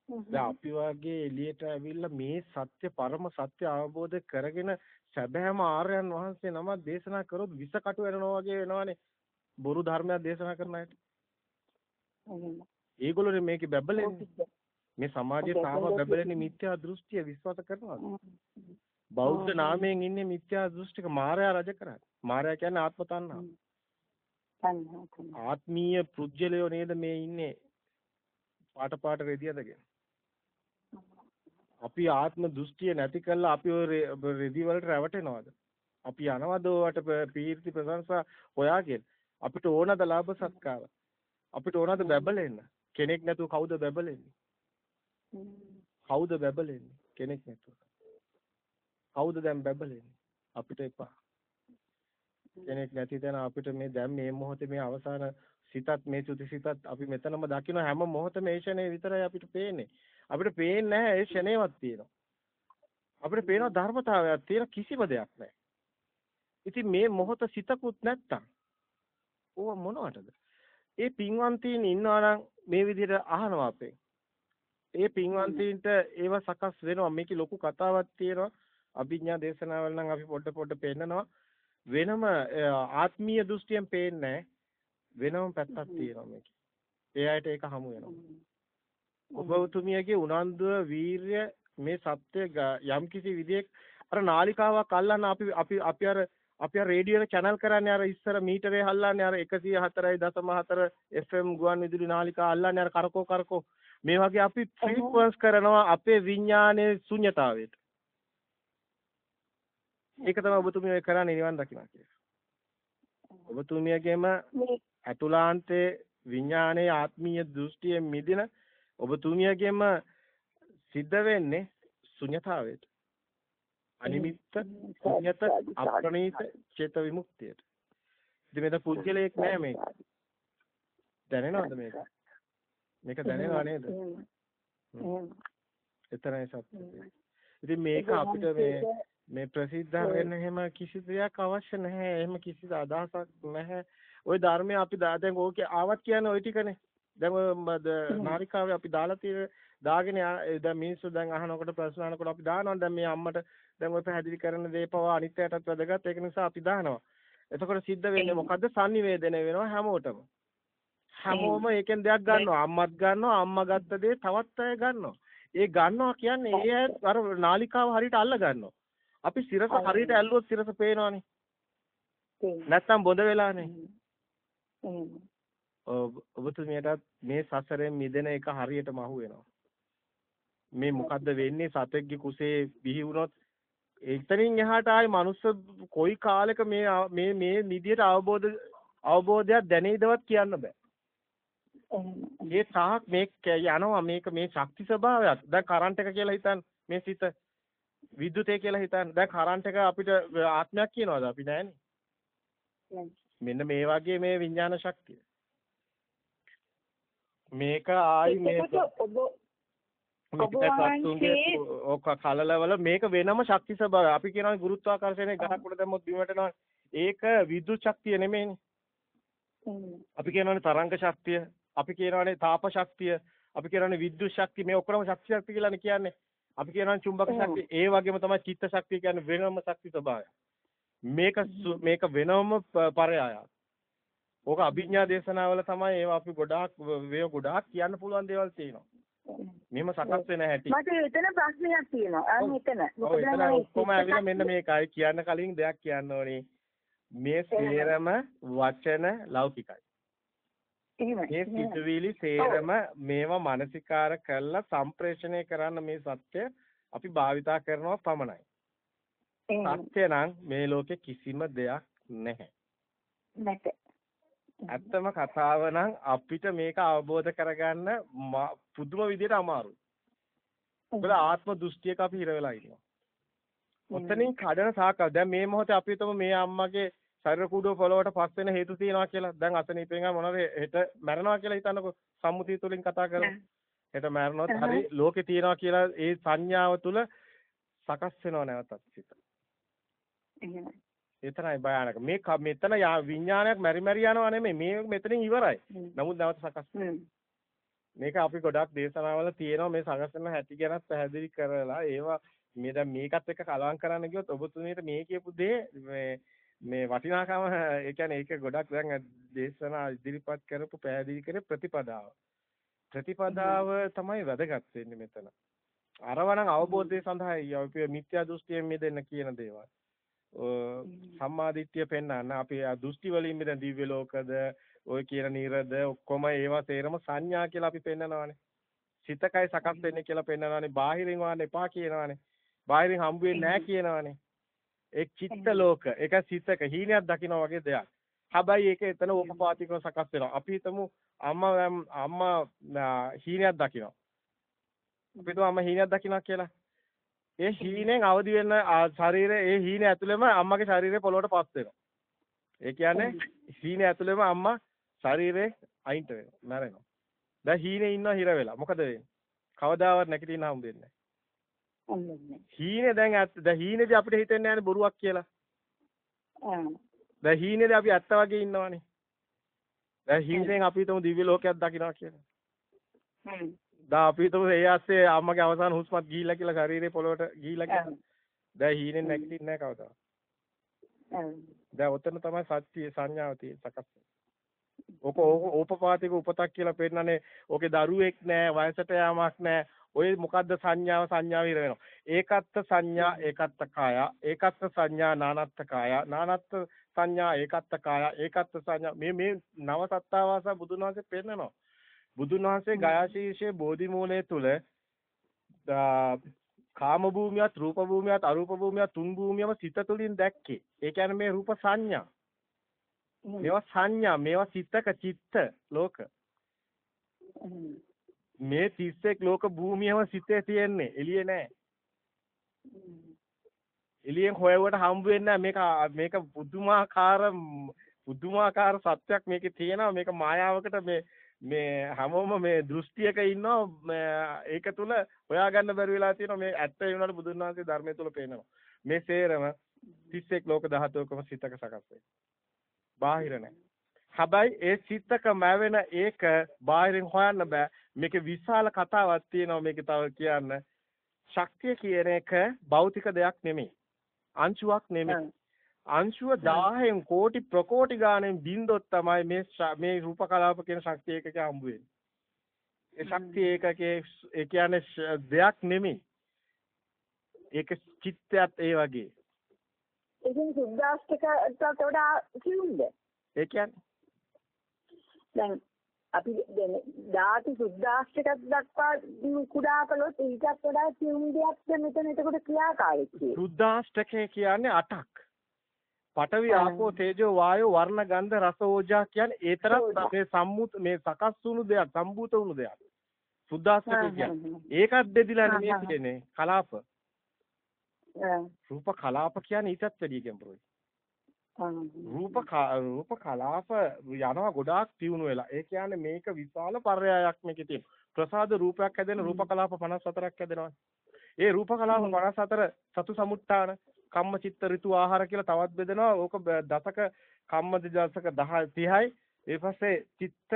දැන් අපි වගේ එළියට ඇවිල්ලා මේ සත්‍ය පරම සත්‍ය අවබෝධ කරගෙන සැබෑම ආර්යයන් වහන්සේ නම දේශනා කරොත් විස කටු වෙනවා වගේ වෙනවනේ බොරු ධර්මයක් දේශනා කරන අයට. ඒගොල්ලෝ මේකේ බබලෙන්නේ. මේ සමාජයේ තාම බබලෙන්නේ මිත්‍යා දෘෂ්ටිය විශ්වාස කරනවා. බෞද්ධ නාමයෙන් ඉන්නේ මිත්‍යා දෘෂ්ටික මායя රජ කරන්නේ. මායя කියන්නේ ආත්ම තණ්හා. තණ්හා තණ්හා. ආත්මීය පුජ්‍යලයෝ නේද මේ ඉන්නේ පාට පාට රෙදියදගෙන. අපි ආත්ම දෘෂ්ටිය නැති කළා අපි ඔය රෙදි වලට රැවටෙනවද? අපි යනවද ඔයාට පීර්ති ප්‍රශංසා හොයාගෙන? අපිට ඕනද ලාභ සත්කාර? අපිට ඕනද බැබලෙන්න? කෙනෙක් නැතුව කවුද බැබලෙන්නේ? කවුද බැබලෙන්නේ? කෙනෙක් නැතුව. කවුද දැන් බැබලෙන්නේ? අපිට එපා. කෙනෙක් නැති තැන අපිට මේ දැන් මේ මොහොතේ මේ අවසාන සිතත් මේ චුති සිතත් අපි මෙතනම දකින්න හැම මොහොතම ඒ ෂනේ විතරයි අපිට පේන්නේ. අපිට පේන්නේ නැහැ ඒ ෂනේවත් තියෙනවා. අපිට පේනවා ධර්මතාවයක් තියෙන කිසිම දෙයක් නැහැ. ඉතින් මේ මොහොත සිතකුත් නැත්තම් ඕව මොනවටද? ඒ පින්වන්තීන් ඉන්නවා නම් මේ විදිහට අහනවා අපේ. ඒ පින්වන්තීන්ට ඒව සකස් වෙනවා. මේකේ ලොකු කතාවක් තියෙනවා. අභිඥා දේශනාවල නම් අපි පොඩ පොඩ පෙන්නනවා. වෙනම ආත්මීය දෘෂ්ටියෙන් පේන්නේ වෙනම පැත්තක් තියෙනවා මේකේ. ඒ අයට ඒක හමු වෙනවා. ඔබ උතුමියගේ උනන්දුව වීරිය මේ සත්‍ය යම් කිසි විදිහක් අර නාලිකාවක් අල්ලන්න අපි අපි අපි අර අපි අර රේඩියෝ channel කරන්නේ අර ඉස්සර මීටරේ හල්ලන්නේ අර 104.4 FM ගුවන් විදුලි නාලිකා අල්ලන්නේ අර කරකෝ කරකෝ මේ වගේ අපි ෆ්‍රීකවන්ස් කරනවා අපේ විඥානයේ ශුන්්‍යතාවයට. ඒක තමයි ඔබතුමිය කරන්නේ නිවන් දකින්න කියලා. ඔබතුමියගේම අතුලාන්තේ විඥානයේ ආත්මීය දෘෂ්ටියෙන් මිදින ඔබතුමියගෙම සිද්ධ වෙන්නේ ශුන්‍යතාවයට. අනිමිත්ත ශුන්‍යත අප්‍රණීත චේත විමුක්තියට. ඉතින් මේක පුද්ගලයක් නෑ මේක. දැනෙනවද මේක? මේක දැනෙනව නේද? එතරම් සත්‍යය. ඉතින් මේක අපිට මේ මේ ප්‍රසිද්ධ වෙන්න එහෙම කිසි දෙයක් අවශ්‍ය නැහැ. එහෙම කිසි අදහසක් නැහැ. ওই ධර්මය අපි දැන් ඕකේ ආවත් කියන්නේ ওই ටිකනේ. දැන් ඔය නාලිකාවේ අපි දාලා තියෙන දාගෙන දැන් මිනිස්සු දැන් අහනකොට ප්‍රශ්න අහනකොට අපි දානවා දැන් මේ අම්මට දැන් ඔය පැහැදිලි කරන දේ පවා අනිත්‍යයටත් වැදගත් ඒක නිසා අපි දානවා. එතකොට සිද්ධ වෙන්නේ මොකද්ද? sannivedana වෙනවා හැමෝටම. හැමෝම ඒකෙන් දෙයක් ගන්නවා. අම්මත් ගන්නවා, අම්මා ගත්ත දේ තවත් අය ගන්නවා. ඒ ගන්නවා කියන්නේ ඒ අර නාලිකාව හරියට අල්ල ගන්නවා. අපි සිරස හරියට ඇල්ලුවොත් සිරස පේනවනේ. නැත්තම් බොඳ වෙලානේ. ඔබතුමියටත් මේ සසරෙන් මිදෙන එක හරියටම අහු වෙනවා. මේ මොකද්ද වෙන්නේ සතෙක්ගේ කුසේ බිහි වුණොත් එතනින් එහාට ආයේ මනුස්ස කොයි කාලෙක මේ මේ මේ නිදියට අවබෝධ අවබෝධයක් දැනෙයිදවත් කියන්න බෑ. මේ තාක් මේ යනවා මේක මේ ශක්ති ස්වභාවයක්. දැන් කරන්ට් එක කියලා හිතන්න මේ සිත විද්‍යුතය කියලා හිතන්න. දැන් කරන්ට් එක අපිට ආත්මයක් කියනවාද? අපි නෑනේ. මෙන්න මේ වගේ මේ විඥාන ශක්තිය. මේක ආයි මේ ඔක කලලවල මේක වෙනම ශක්ති ස්වභාවය. අපි කියනවා ගුරුත්වාකර්ෂණය ගහක් උඩ දැම්මොත් බිම වැටෙනවා. ඒක විද්‍යුත් ශක්තිය නෙමෙයිනේ. අපි කියනවානේ තරංග ශක්තිය, අපි කියනවානේ තාප ශක්තිය, අපි කියනවානේ විද්‍යුත් ශක්තිය මේ ඔක්කොම ශක්ති ශක්ති කියලානේ කියන්නේ. අපි කියනවානේ චුම්බක ශක්තිය. ඒ වගේම තමයි චිත්ත ශක්තිය කියන්නේ වෙනම ශක්ති ස්වභාවය. මේක මේක වෙනම පරයායක්. ඕක අභිඥා දේශනාවල තමයි ඒවා අපි ගොඩාක් වේ ගොඩාක් කියන්න පුළුවන් දේවල් තියෙනවා. මෙහෙම සකස් වෙන හැටි. මට එතන ප්‍රශ්නයක් තියෙනවා. අන්න එතන. ඔව් එතන ඔක්කොම ඇවිල්ලා මෙන්න මේකයි කියන්න කලින් දෙයක් කියන්න ඕනේ. මේ සේරම වචන ලෞකිකයි. මේ සිතුවිලි සේරම මේවා මානසිකාර කරලා සම්ප්‍රේෂණය කරන්න මේ සත්‍ය අපි භාවිතා කරනවා පමණයි. සත්‍ය නම් මේ ලෝකේ කිසිම දෙයක් නැහැ. නැත. ඇත්තම කතාව නම් අපිට මේක අවබෝධ කරගන්න පුදුම විදිහට අමාරුයි. මොකද ආත්ම දෘෂ්ටියක අපි හිර වෙලා ඉන්නවා. ඔතනින් කඩන සාකල් දැන් මේ මොහොතේ අපි හිතමු මේ අම්මගේ ශරීර කුඩුව පොළවට පස් වෙන හේතු තියෙනවා කියලා. දැන් අසනීපෙන් මොනවද හෙට මැරෙනවා කියලා හිතන්නකෝ. සම්මුතිය තුලින් කතා කරමු. හෙට මැරෙනොත් හරි ලෝකේ තියෙනවා කියලා ඒ සංඥාව තුල සකස් වෙනව නැවතත් සිත. එහෙමයි. එතරයි භයානක. මේ මෙතන විඥානයක් මෙරි මෙරි යනවා නෙමෙයි. මේ මෙතනින් ඉවරයි. නමුත් නැවත සකස් මේක අපි ගොඩක් දේශනාවල තියෙනවා මේ සකස් වෙන හැටි ගැනත් පැහැදිලි කරලා ඒවා මේ දැන් මේකත් එක්ක කලවම් කරන්න ගියොත් ඔබතුමීට මේ කියපු දේ මේ මේ වටිනාකම ඒ කියන්නේ ඒක ගොඩක් දැන් දේශනා ඉදිරිපත් කරපු පැහැදිලි කරේ ප්‍රතිපදාව. ප්‍රතිපදාව තමයි වැදගත් වෙන්නේ මෙතන. අරවනම් අවබෝධය සඳහායි අපි මිත්‍යා දෘෂ්ටියෙන් මිදෙන්න කියන දේවල්. සම්මා දිට්ඨිය පෙන්වන්න අපි දෘෂ්ටි වලින් මිදෙන දිව්‍ය ලෝකද ඔය කියන නිරද ඔක්කොම ඒවා තේරම සංඥා කියලා අපි පෙන්නනවානේ. සිතකයි සකස් වෙන්නේ කියලා පෙන්නනවානේ. බාහිරින් වාන්න එපා කියනවානේ. බාහිරින් හම්බ වෙන්නේ නැහැ කියනවානේ. ඒ චිත්ත ලෝක ඒක සිතක හීනයක් දකින්න වගේ දෙයක්. හැබැයි ඒක එතන ඕපපාතිකව සකස් වෙනවා. අපි හිතමු අම්මා අම්මා හීනයක් දකිනවා. අපි හිතමු අම්මා හීනයක් දකිනවා කියලා. ඒ හීනෙන් අවදි වෙන ශරීරය ඒ හීන ඇතුළෙම අම්මගේ ශරීරය පොළොවට පස් වෙනවා. ඒ කියන්නේ හීන ඇතුළෙම අම්මා ශරීරේ අයින්ට වෙනවා. මැරෙනවා. දැන් හීනේ ඉන්නවා හිර වෙලා. මොකද වෙන්නේ? කවදාවත් නැගිටින්න හම්බ වෙන්නේ නැහැ. හීනේ දැන් ඇත්ත දැන් හීනේදී අපිට හිතෙන්නේ නැහැ බොරුවක් කියලා. දැන් හීනේදී අපි ඇත්ත වගේ ඉන්නවනේ. දැන් හීනෙන් අපි හිතමු දිව්‍ය ලෝකයක් දකින්නවා කියලා. දැන් අපි හිතමු ඒ ඇස්සේ අම්මගේ අවසාන හුස්මත් ගිහිල්ලා කියලා ශරීරේ පොළොවට ගිහිල්ලා කියලා. දැන් හීනෙන් නැගිටින්නේ නැහැ කවදාවත්. දැන් ඔතන තමයි සත්‍ය සංඥාව තියෙන්නේ සකස් ඕක ඕපපාතික උපතක් කියලා පෙන්නන්නේ. ඕකේ දරුවෙක් නෑ වයසට යාමක් නෑ ඔය මොකද්ද සංඥාව? සංඥාව ඉර වෙනවා. ඒකත්ත සංඥා ඒකත්ත කාය ඒකත්ත සංඥා නානත්ත කාය. නානත්ත සංඥා ඒකත්ත කාය ඒකත්ත සංඥා. මේ මේ නව සත්තාවාස බුදුන් වහන්සේ පෙන්නනවා. බුදුන් වහන්සේ ගයාශීර්ෂයේ බෝධි මූලයේ තුල කාම භූමියත් රූප භූමියත් අරූප භූමියත් තුන් භූමියම සිත තුළින් දැක්කේ. ඒ කියන්නේ මේ රූප සංඥා. මේවා සංඥා, මේවා සිතක චිත්ත ලෝක. මේ 31 ලෝක භූමියම සිතේ තියෙන්නේ. එළියේ නෑ. එළියෙන් හොයවට හම්බ වෙන්නේ මේක මේක පුදුමාකාර පුදුමාකාර සත්‍යක් මේකේ තියෙනවා. මේක මායාවකට මේ මේ හැමෝම මේ දෘෂ්ටියක ඉන්නවා ඒක තුල හොයාගන්න බැරි වෙලා තියෙනවා මේ ඇත්ත වෙනාට බුදුන් වහන්සේ ධර්මයේ තුල පේනවා මේ සේරම 31 ලෝක ධාතුවකම සිතක සකස් වෙයි. බාහිර නැහැ. හැබැයි ඒ සිතක මැවෙන ඒක බාහිරින් හොයන්න බෑ. මේකේ විශාල කතාවක් තියෙනවා මේක තව කියන්න. ශක්තිය කියන එක භෞතික දෙයක් නෙමෙයි. අංශුවක් නෙමෙයි. අංශුව 1000න් කෝටි ප්‍රකෝටි ගාණෙන් බින්දොත් තමයි මේ මේ රූප කලාප කියන ශක්තිය එකක හම්බ වෙන්නේ. ඒ ශක්තිය ඒකකේ ඒ කියන්නේ දෙයක් නෙමෙයි. ඒක චිත්තයත් ඒ වගේ. ඒකෙන් සුද්දාස්තිකට වඩා කිව්ද? ඒ කියන්නේ දැන් අපි දැන් ධාතු සුද්දාස්තිකක් දක්වා කුඩා කළොත් ඊටත් වඩා සියුම් දෙයක් මෙතන එතකොට ක්‍රියාකාරීත්වය. සුද්දාස්තකය කියන්නේ 8ක්. පඨවි ආපෝ තේජෝ වායෝ වර්ණ ගන්ධ රස ඕජා කියන්නේ ඒ තරම් මේ සම්මුත මේ සකස් වුණු දෙයක් සම්භූත වුණු දෙයක්. සුද්දාස්තක කියන්නේ. ඒකත් බෙදිලා නෙමෙයි කියන්නේ කලාප. රූප කලාප කියන්නේ ඊටත් වැඩිය ගැඹුරුයි. රූප රූප කලාප යනවා ගොඩාක් තියුණු වෙලා. ඒ කියන්නේ මේක විශාල පර්යායක් මේකේ තියෙන. ප්‍රසාද රූපයක් හැදෙන රූප කලාප 54ක් හැදෙනවා. ඒ රූප කලාප 54 සතු සමුත්තාන කම්ම චිත්ත ඍතු ආහාර කියලා තවත් බෙදෙනවා. ඕක දසක කම්ම දසක 10 30යි. ඊට පස්සේ චිත්ත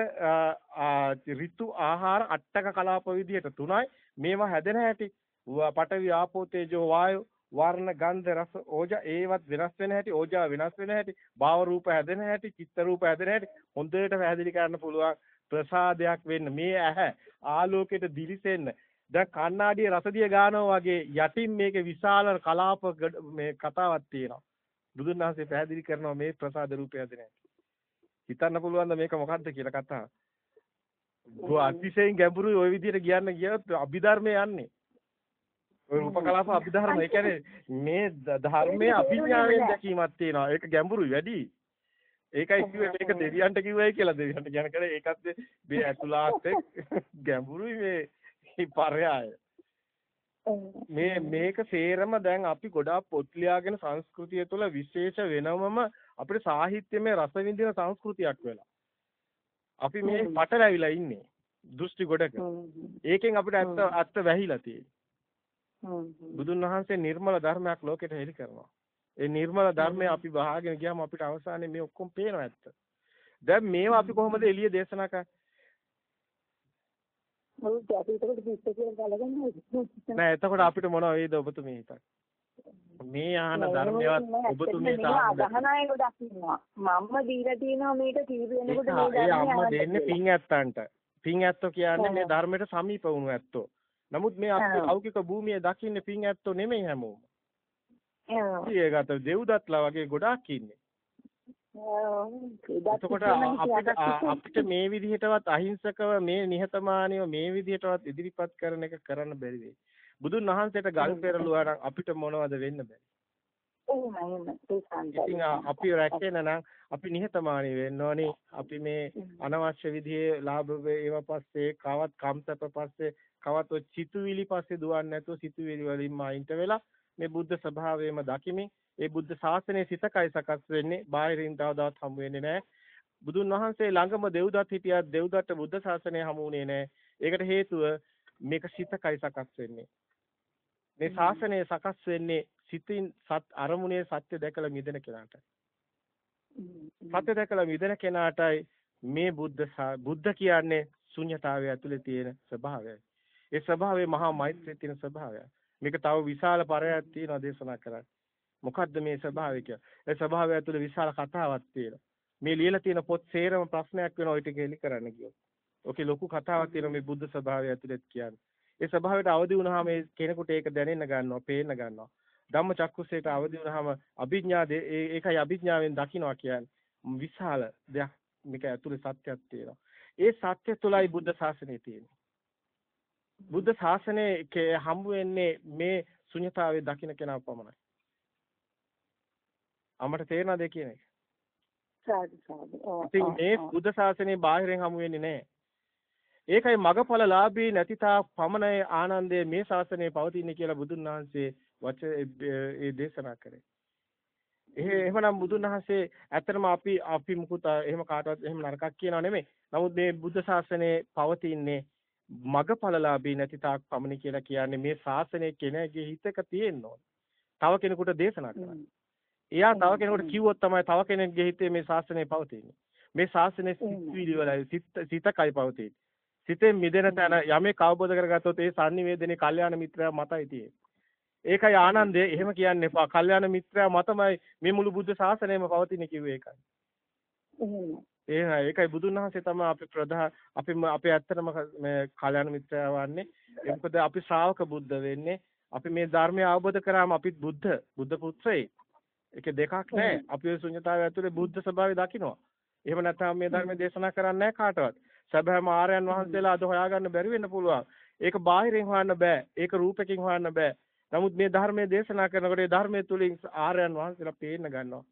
ඍතු ආහාර අටක කලාප විදිහට තුනයි. මේවා හැදෙන හැටි පඨවි ආපෝ තේජෝ වායෝ වර්ණ ගන්ධ රස ඕජා ඒවත් වෙනස් වෙන හැටි ඕජා වෙනස් වෙන හැටි භාව රූප හැදෙන හැටි චිත්ත රූප හැදෙන හැටි හොඳට පැහැදිලි කරන්න පුළුවන් ප්‍රසාදයක් වෙන්න. මේ ඇහැ ආලෝකයට දිලිසෙන්න. දැන් කණ්ණාඩියේ රසදිය ගන්නවා වගේ යටින් මේකේ විශාල කලාප මේ කතාවක් තියෙනවා. බුදුන් වහන්සේ පැහැදිලි කරනවා මේ ප්‍රසාද රූපය හැදෙන හැටි. හිතන්න පුළුවන්ද මේක මොකද්ද කියලා කතාව අතිශයින් ගැඹුරුයි ওই විදිහට කියන්න ගියොත් අභිධර්මයේ යන්නේ. ඔය රූප කලාප අභිධර්ම ඒ කියන්නේ මේ ධර්මයේ අභිඥාවෙන් දැකීමක් තියෙනවා. ඒක ගැඹුරුයි වැඩි. ඒකයි කිව්වේ මේක දෙවියන්ට කිව්වයි කියලා දෙවියන්ට කියන කර ඒකත් මේ ඇතුළාත් ගැඹුරුයි මේ පරයය. මේ මේක සේරම දැන් අපි ගොඩාක් පොත් ලියාගෙන සංස්කෘතිය තුළ විශේෂ වෙනමම අපේ සාහිත්‍යමය රස විඳින සංස්කෘතියක් වෙලා. අපි මේ පටලැවිලා ඉන්නේ. දෘෂ්ටි ගොඩක. ඒකෙන් අපිට ඇත්ත ඇත්ත වැහිලා තියෙන්නේ. බුදුන් වහන්සේ නිර්මල ධර්මයක් ලෝකෙට හෙළි කරනවා. ඒ නිර්මල ධර්මය අපි වහගෙන ගියාම අපිට අවසානයේ මේ ඔක්කොම පේනවා ඇත්ත. දැන් මේවා අපි කොහොමද එළිය දේශනා කරන්නේ? නෑ එතකොට අපිට මොනව වේද ඔබතුමී හිතක්? මේ ආහන ධර්මයවත් ඔබතුමී අදහනාය ගොඩක් ඉන්නවා. මම්ම දීලා තියෙනවා මේක කීප වෙනකොට මේ ධර්මය අම්ම දෙන්නේ පින් ඇත්තන්ට. පින් ඇත්තෝ කියන්නේ මේ ධර්මයට සමීප වුණු ඇත්තෝ. නමුත් මේ. ලෞකික භූමියේ දකින්නේ පින් ඇත්තෝ නෙමෙයි හැමෝම. ඔව්. ඒකට දෙව්දත්ලා වගේ ගොඩාක් ඉන්නේ. එතකොට අපිට අපිට මේ විදිහටවත් අහිංසකව මේ නිහතමානීව මේ විදිහටවත් ඉදිරිපත් කරන එක කරන්න බැරි වෙයි. බුදුන් වහන්සේට ගල් පෙරළුවා නම් අපිට මොනවද වෙන්න බැරි. ඉතින් අපි රැකෙන නම් අපි නිහතමානී වෙන්න ඕනේ. අපි මේ අනවශ්‍ය විදිහේ ලාභ ඒවා පස්සේ කවත් කම්සප පස්සේ කවත් ඔය චිතුවිලි පස්සේ දුවන්නේ නැතුව සිතුවිලි වලින්ම අයින්ට වෙලා මේ බුද්ධ ස්වභාවයම දකිමින් ඒ බුද්ධ ශාසනයේ සිතකයි සකස් වෙන්නේ බාහිරින් තවදාවත් හමු වෙන්නේ නැහැ. බුදුන් වහන්සේ ළඟම දෙව්දත් හිටියත් දෙව්දත්ට බුද්ධ ශාසනය හමු වුණේ නැහැ. ඒකට හේතුව මේක සිතකයි සකස් වෙන්නේ. මේ ශාසනය සකස් වෙන්නේ සිතින් සත් අරමුණේ සත්‍ය දැකලා මිදෙන කෙනාට. සත්‍ය දැකලා මිදෙන කෙනාටයි මේ බුද්ධ බුද්ධ කියන්නේ ශුන්‍යතාවය ඇතුලේ තියෙන ස්වභාවයයි. ඒ ස්වභාවයේ මහා මෛත්‍රියේ තියෙන ස්වභාවය. මේක තව විශාල පරයක් තියෙනවා දේශනා කරන්න. මොකද්ද මේ ස්වභාවය කියන්නේ? ඒ ස්වභාවය ඇතුලේ විශාල කතාවක් තියෙනවා. මේ ලියලා තියෙන පොත් සේරම ප්‍රශ්නයක් වෙනවා ඔය ටික එලි කරන්න කියොත්. ඔකේ ලොකු කතාවක් තියෙනවා මේ බුද්ධ ස්වභාවය ඇතුලේ කියන්නේ. ඒ ස්වභාවයට අවදි වුණාම ඒ කෙනෙකුට ඒක දැනෙන්න ගන්නවා, පේන්න ගන්නවා. ධම්ම චක්කුසේට අවදි වුණාම අභිඥා ඒකයි අභිඥාවෙන් දකින්නවා කියන්නේ. විශාල දෙයක් මේක ඇතුලේ සත්‍යයක් තියෙනවා. ඒ සත්‍ය තුලයි බුද්ධ ශාසනය තියෙන්නේ. බුද්ධ ශාසනයේ හම්බ වෙන්නේ මේ ශුන්‍යතාවයේ දකින්න කෙනා පමණයි. අමට තේරෙනවද කියන එක? සාදු සාදු. ඉතින් මේ බුද්ධ ශාසනයේ බාහිරෙන් හමු වෙන්නේ නැහැ. ඒකයි මගඵලලාභී නැතිතා පමණයි ආනන්දයේ මේ ශාසනයේ පවතින්නේ කියලා බුදුන් වහන්සේ වච ඒ දේශනා කරේ. එහෙ එහෙමනම් බුදුන් වහන්සේ ඇත්තටම අපි අපි මුකුත් එහෙම කාටවත් එහෙම නරකක් කියනව නෙමෙයි. නමුත් මේ බුද්ධ ශාසනයේ පවතින්නේ මගඵලලාභී නැති තාක් පමණි කියලා කියන්නේ මේ ශාසනයේ කෙනෙකුගේ හිතක තියෙන්න ඕන. තව කෙනෙකුට දේශනා කරන්න. එයා තව කෙනෙකුට කිව්වොත් තමයි තව කෙනෙක්ගේ හිතේ මේ ශාසනය පවතින්නේ. මේ ශාසනයේ සිත්විලි වලයි සිත සිතකයි පවතින්නේ. සිතෙන් මිදෙන තැන යමෙක් අවබෝධ කරගත්තොත් ඒ sannivedanaye කල්යාණ මිත්‍රයා මතයි තියෙන්නේ. ඒකයි ආනන්දේ එහෙම කියන්න එපා. කල්යාණ මිත්‍රයා මතමයි මේ මුළු බුද්ධ ශාසනයම පවතින්නේ කිව්වේ ඒකයි. එහෙමයි. ඒකයි බුදුන් වහන්සේ තමයි අපි ප්‍රධාන අපි අපේ ඇත්තටම මේ කල්යාණ මිත්‍රයා වන්නේ. ඒ මොකද අපි ශ්‍රාවක බුද්ධ වෙන්නේ. අපි මේ ධර්මය අවබෝධ කරාම අපිත් බුද්ධ බුද්ධ පුත්‍රයෙක්. ඒකේ දෙකක් නැහැ. අපි ඔය ශුන්‍යතාවය ඇතුලේ බුද්ධ ස්වභාවය දකිනවා. එහෙම නැත්නම් මේ ධර්මයේ දේශනා කරන්නේ කාටවත්. සැබෑම ආර්යයන් වහන්සේලා අද හොයාගන්න බැරි වෙන්න පුළුවන්. ඒක බාහිරින් හොයන්න බෑ. ඒක රූපකින් හොයන්න බෑ. නමුත් මේ ධර්මයේ දේශනා කරනකොට ඒ ධර්මයේ තුලින් ආර්යයන් වහන්සේලා පේන්න ගන්නවා.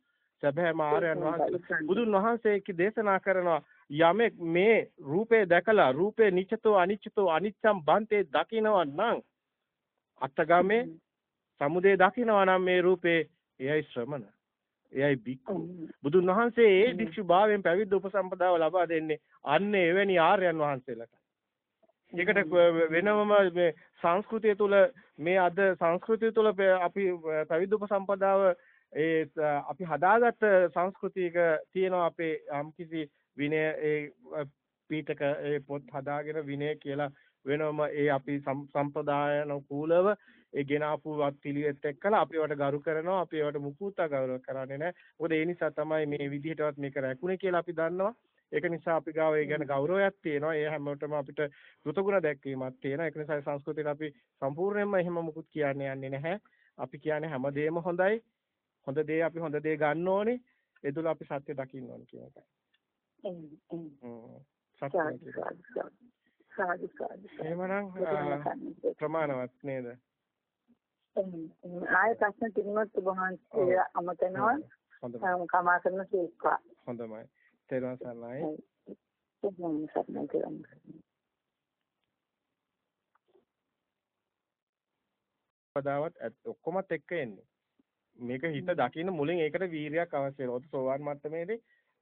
සැබෑම ආර්යයන් වහන්සේ. බුදුන් වහන්සේ දේශනා කරනවා යමෙක් මේ රූපේ දැකලා රූපේ නිච්චතෝ අනිච්චතෝ අනිච්ඡම් බන්තේ දකිනවා නම් අත්තගමේ සමුදේ දකිනවා නම් මේ රූපේ එයයි ශ්‍රමණ. එයයි බික්කු. බුදුන් වහන්සේ ඒ භික්ෂු භාවයෙන් පැවිද්ද උපසම්පදාව ලබා දෙන්නේ අන්න එවැනි ආර්යයන් වහන්සේලාට. ඒකට වෙනම මේ සංස්කෘතිය තුළ මේ අද සංස්කෘතිය තුළ අපි පැවිද්ද උපසම්පදාව ඒ අපි හදාගත්ත සංස්කෘතියක තියෙනවා අපේ යම්කිසි විනය ඒ පීඨක ඒ පොත් හදාගෙන විනය කියලා වෙනම ඒ අපි සම්ප්‍රදායනුකූලව ඒ ගෙනාපු වත් පිළිවෙත් එක්කලා අපි ඒවට ගරු කරනවා අපි ඒවට මුකුත් ගෞරව කරන්නේ නැහැ. මොකද ඒ නිසා තමයි මේ විදිහටවත් මේක රැකුනේ කියලා අපි දන්නවා. ඒක නිසා අපි ගාව ඒ ගැන ගෞරවයක් තියෙනවා. ඒ හැමෝටම අපිට කෘතගුණ දැක්වීමක් තියෙනවා. ඒක නිසා සංස්කෘතියට අපි සම්පූර්ණයෙන්ම එහෙම මුකුත් කියන්නේ යන්නේ නැහැ. අපි කියන්නේ හැමදේම හොඳයි. හොඳ දේ අපි හොඳ දේ ගන්න ඕනේ. ඒ තුළ අපි සත්‍ය දකින්න ඕනේ කියන එකයි. එහෙමනම් ප්‍රමාණවත් නේද? ආය ප්‍රශ්න තිබුණොත් ඔබ වහන්සේ අමතනවා හොඳයි. කමා කරන සීක්වා. හොඳයි. තේරුවන් සරණයි. තේරුවන් සරණයි. පදාවත් ඔක්කොමත් එක්ක එන්නේ. මේක හිත දකින්න මුලින් ඒකට වීරියක් අවශ්‍ය වෙනවා. සෝවාන් මට්ටමේදී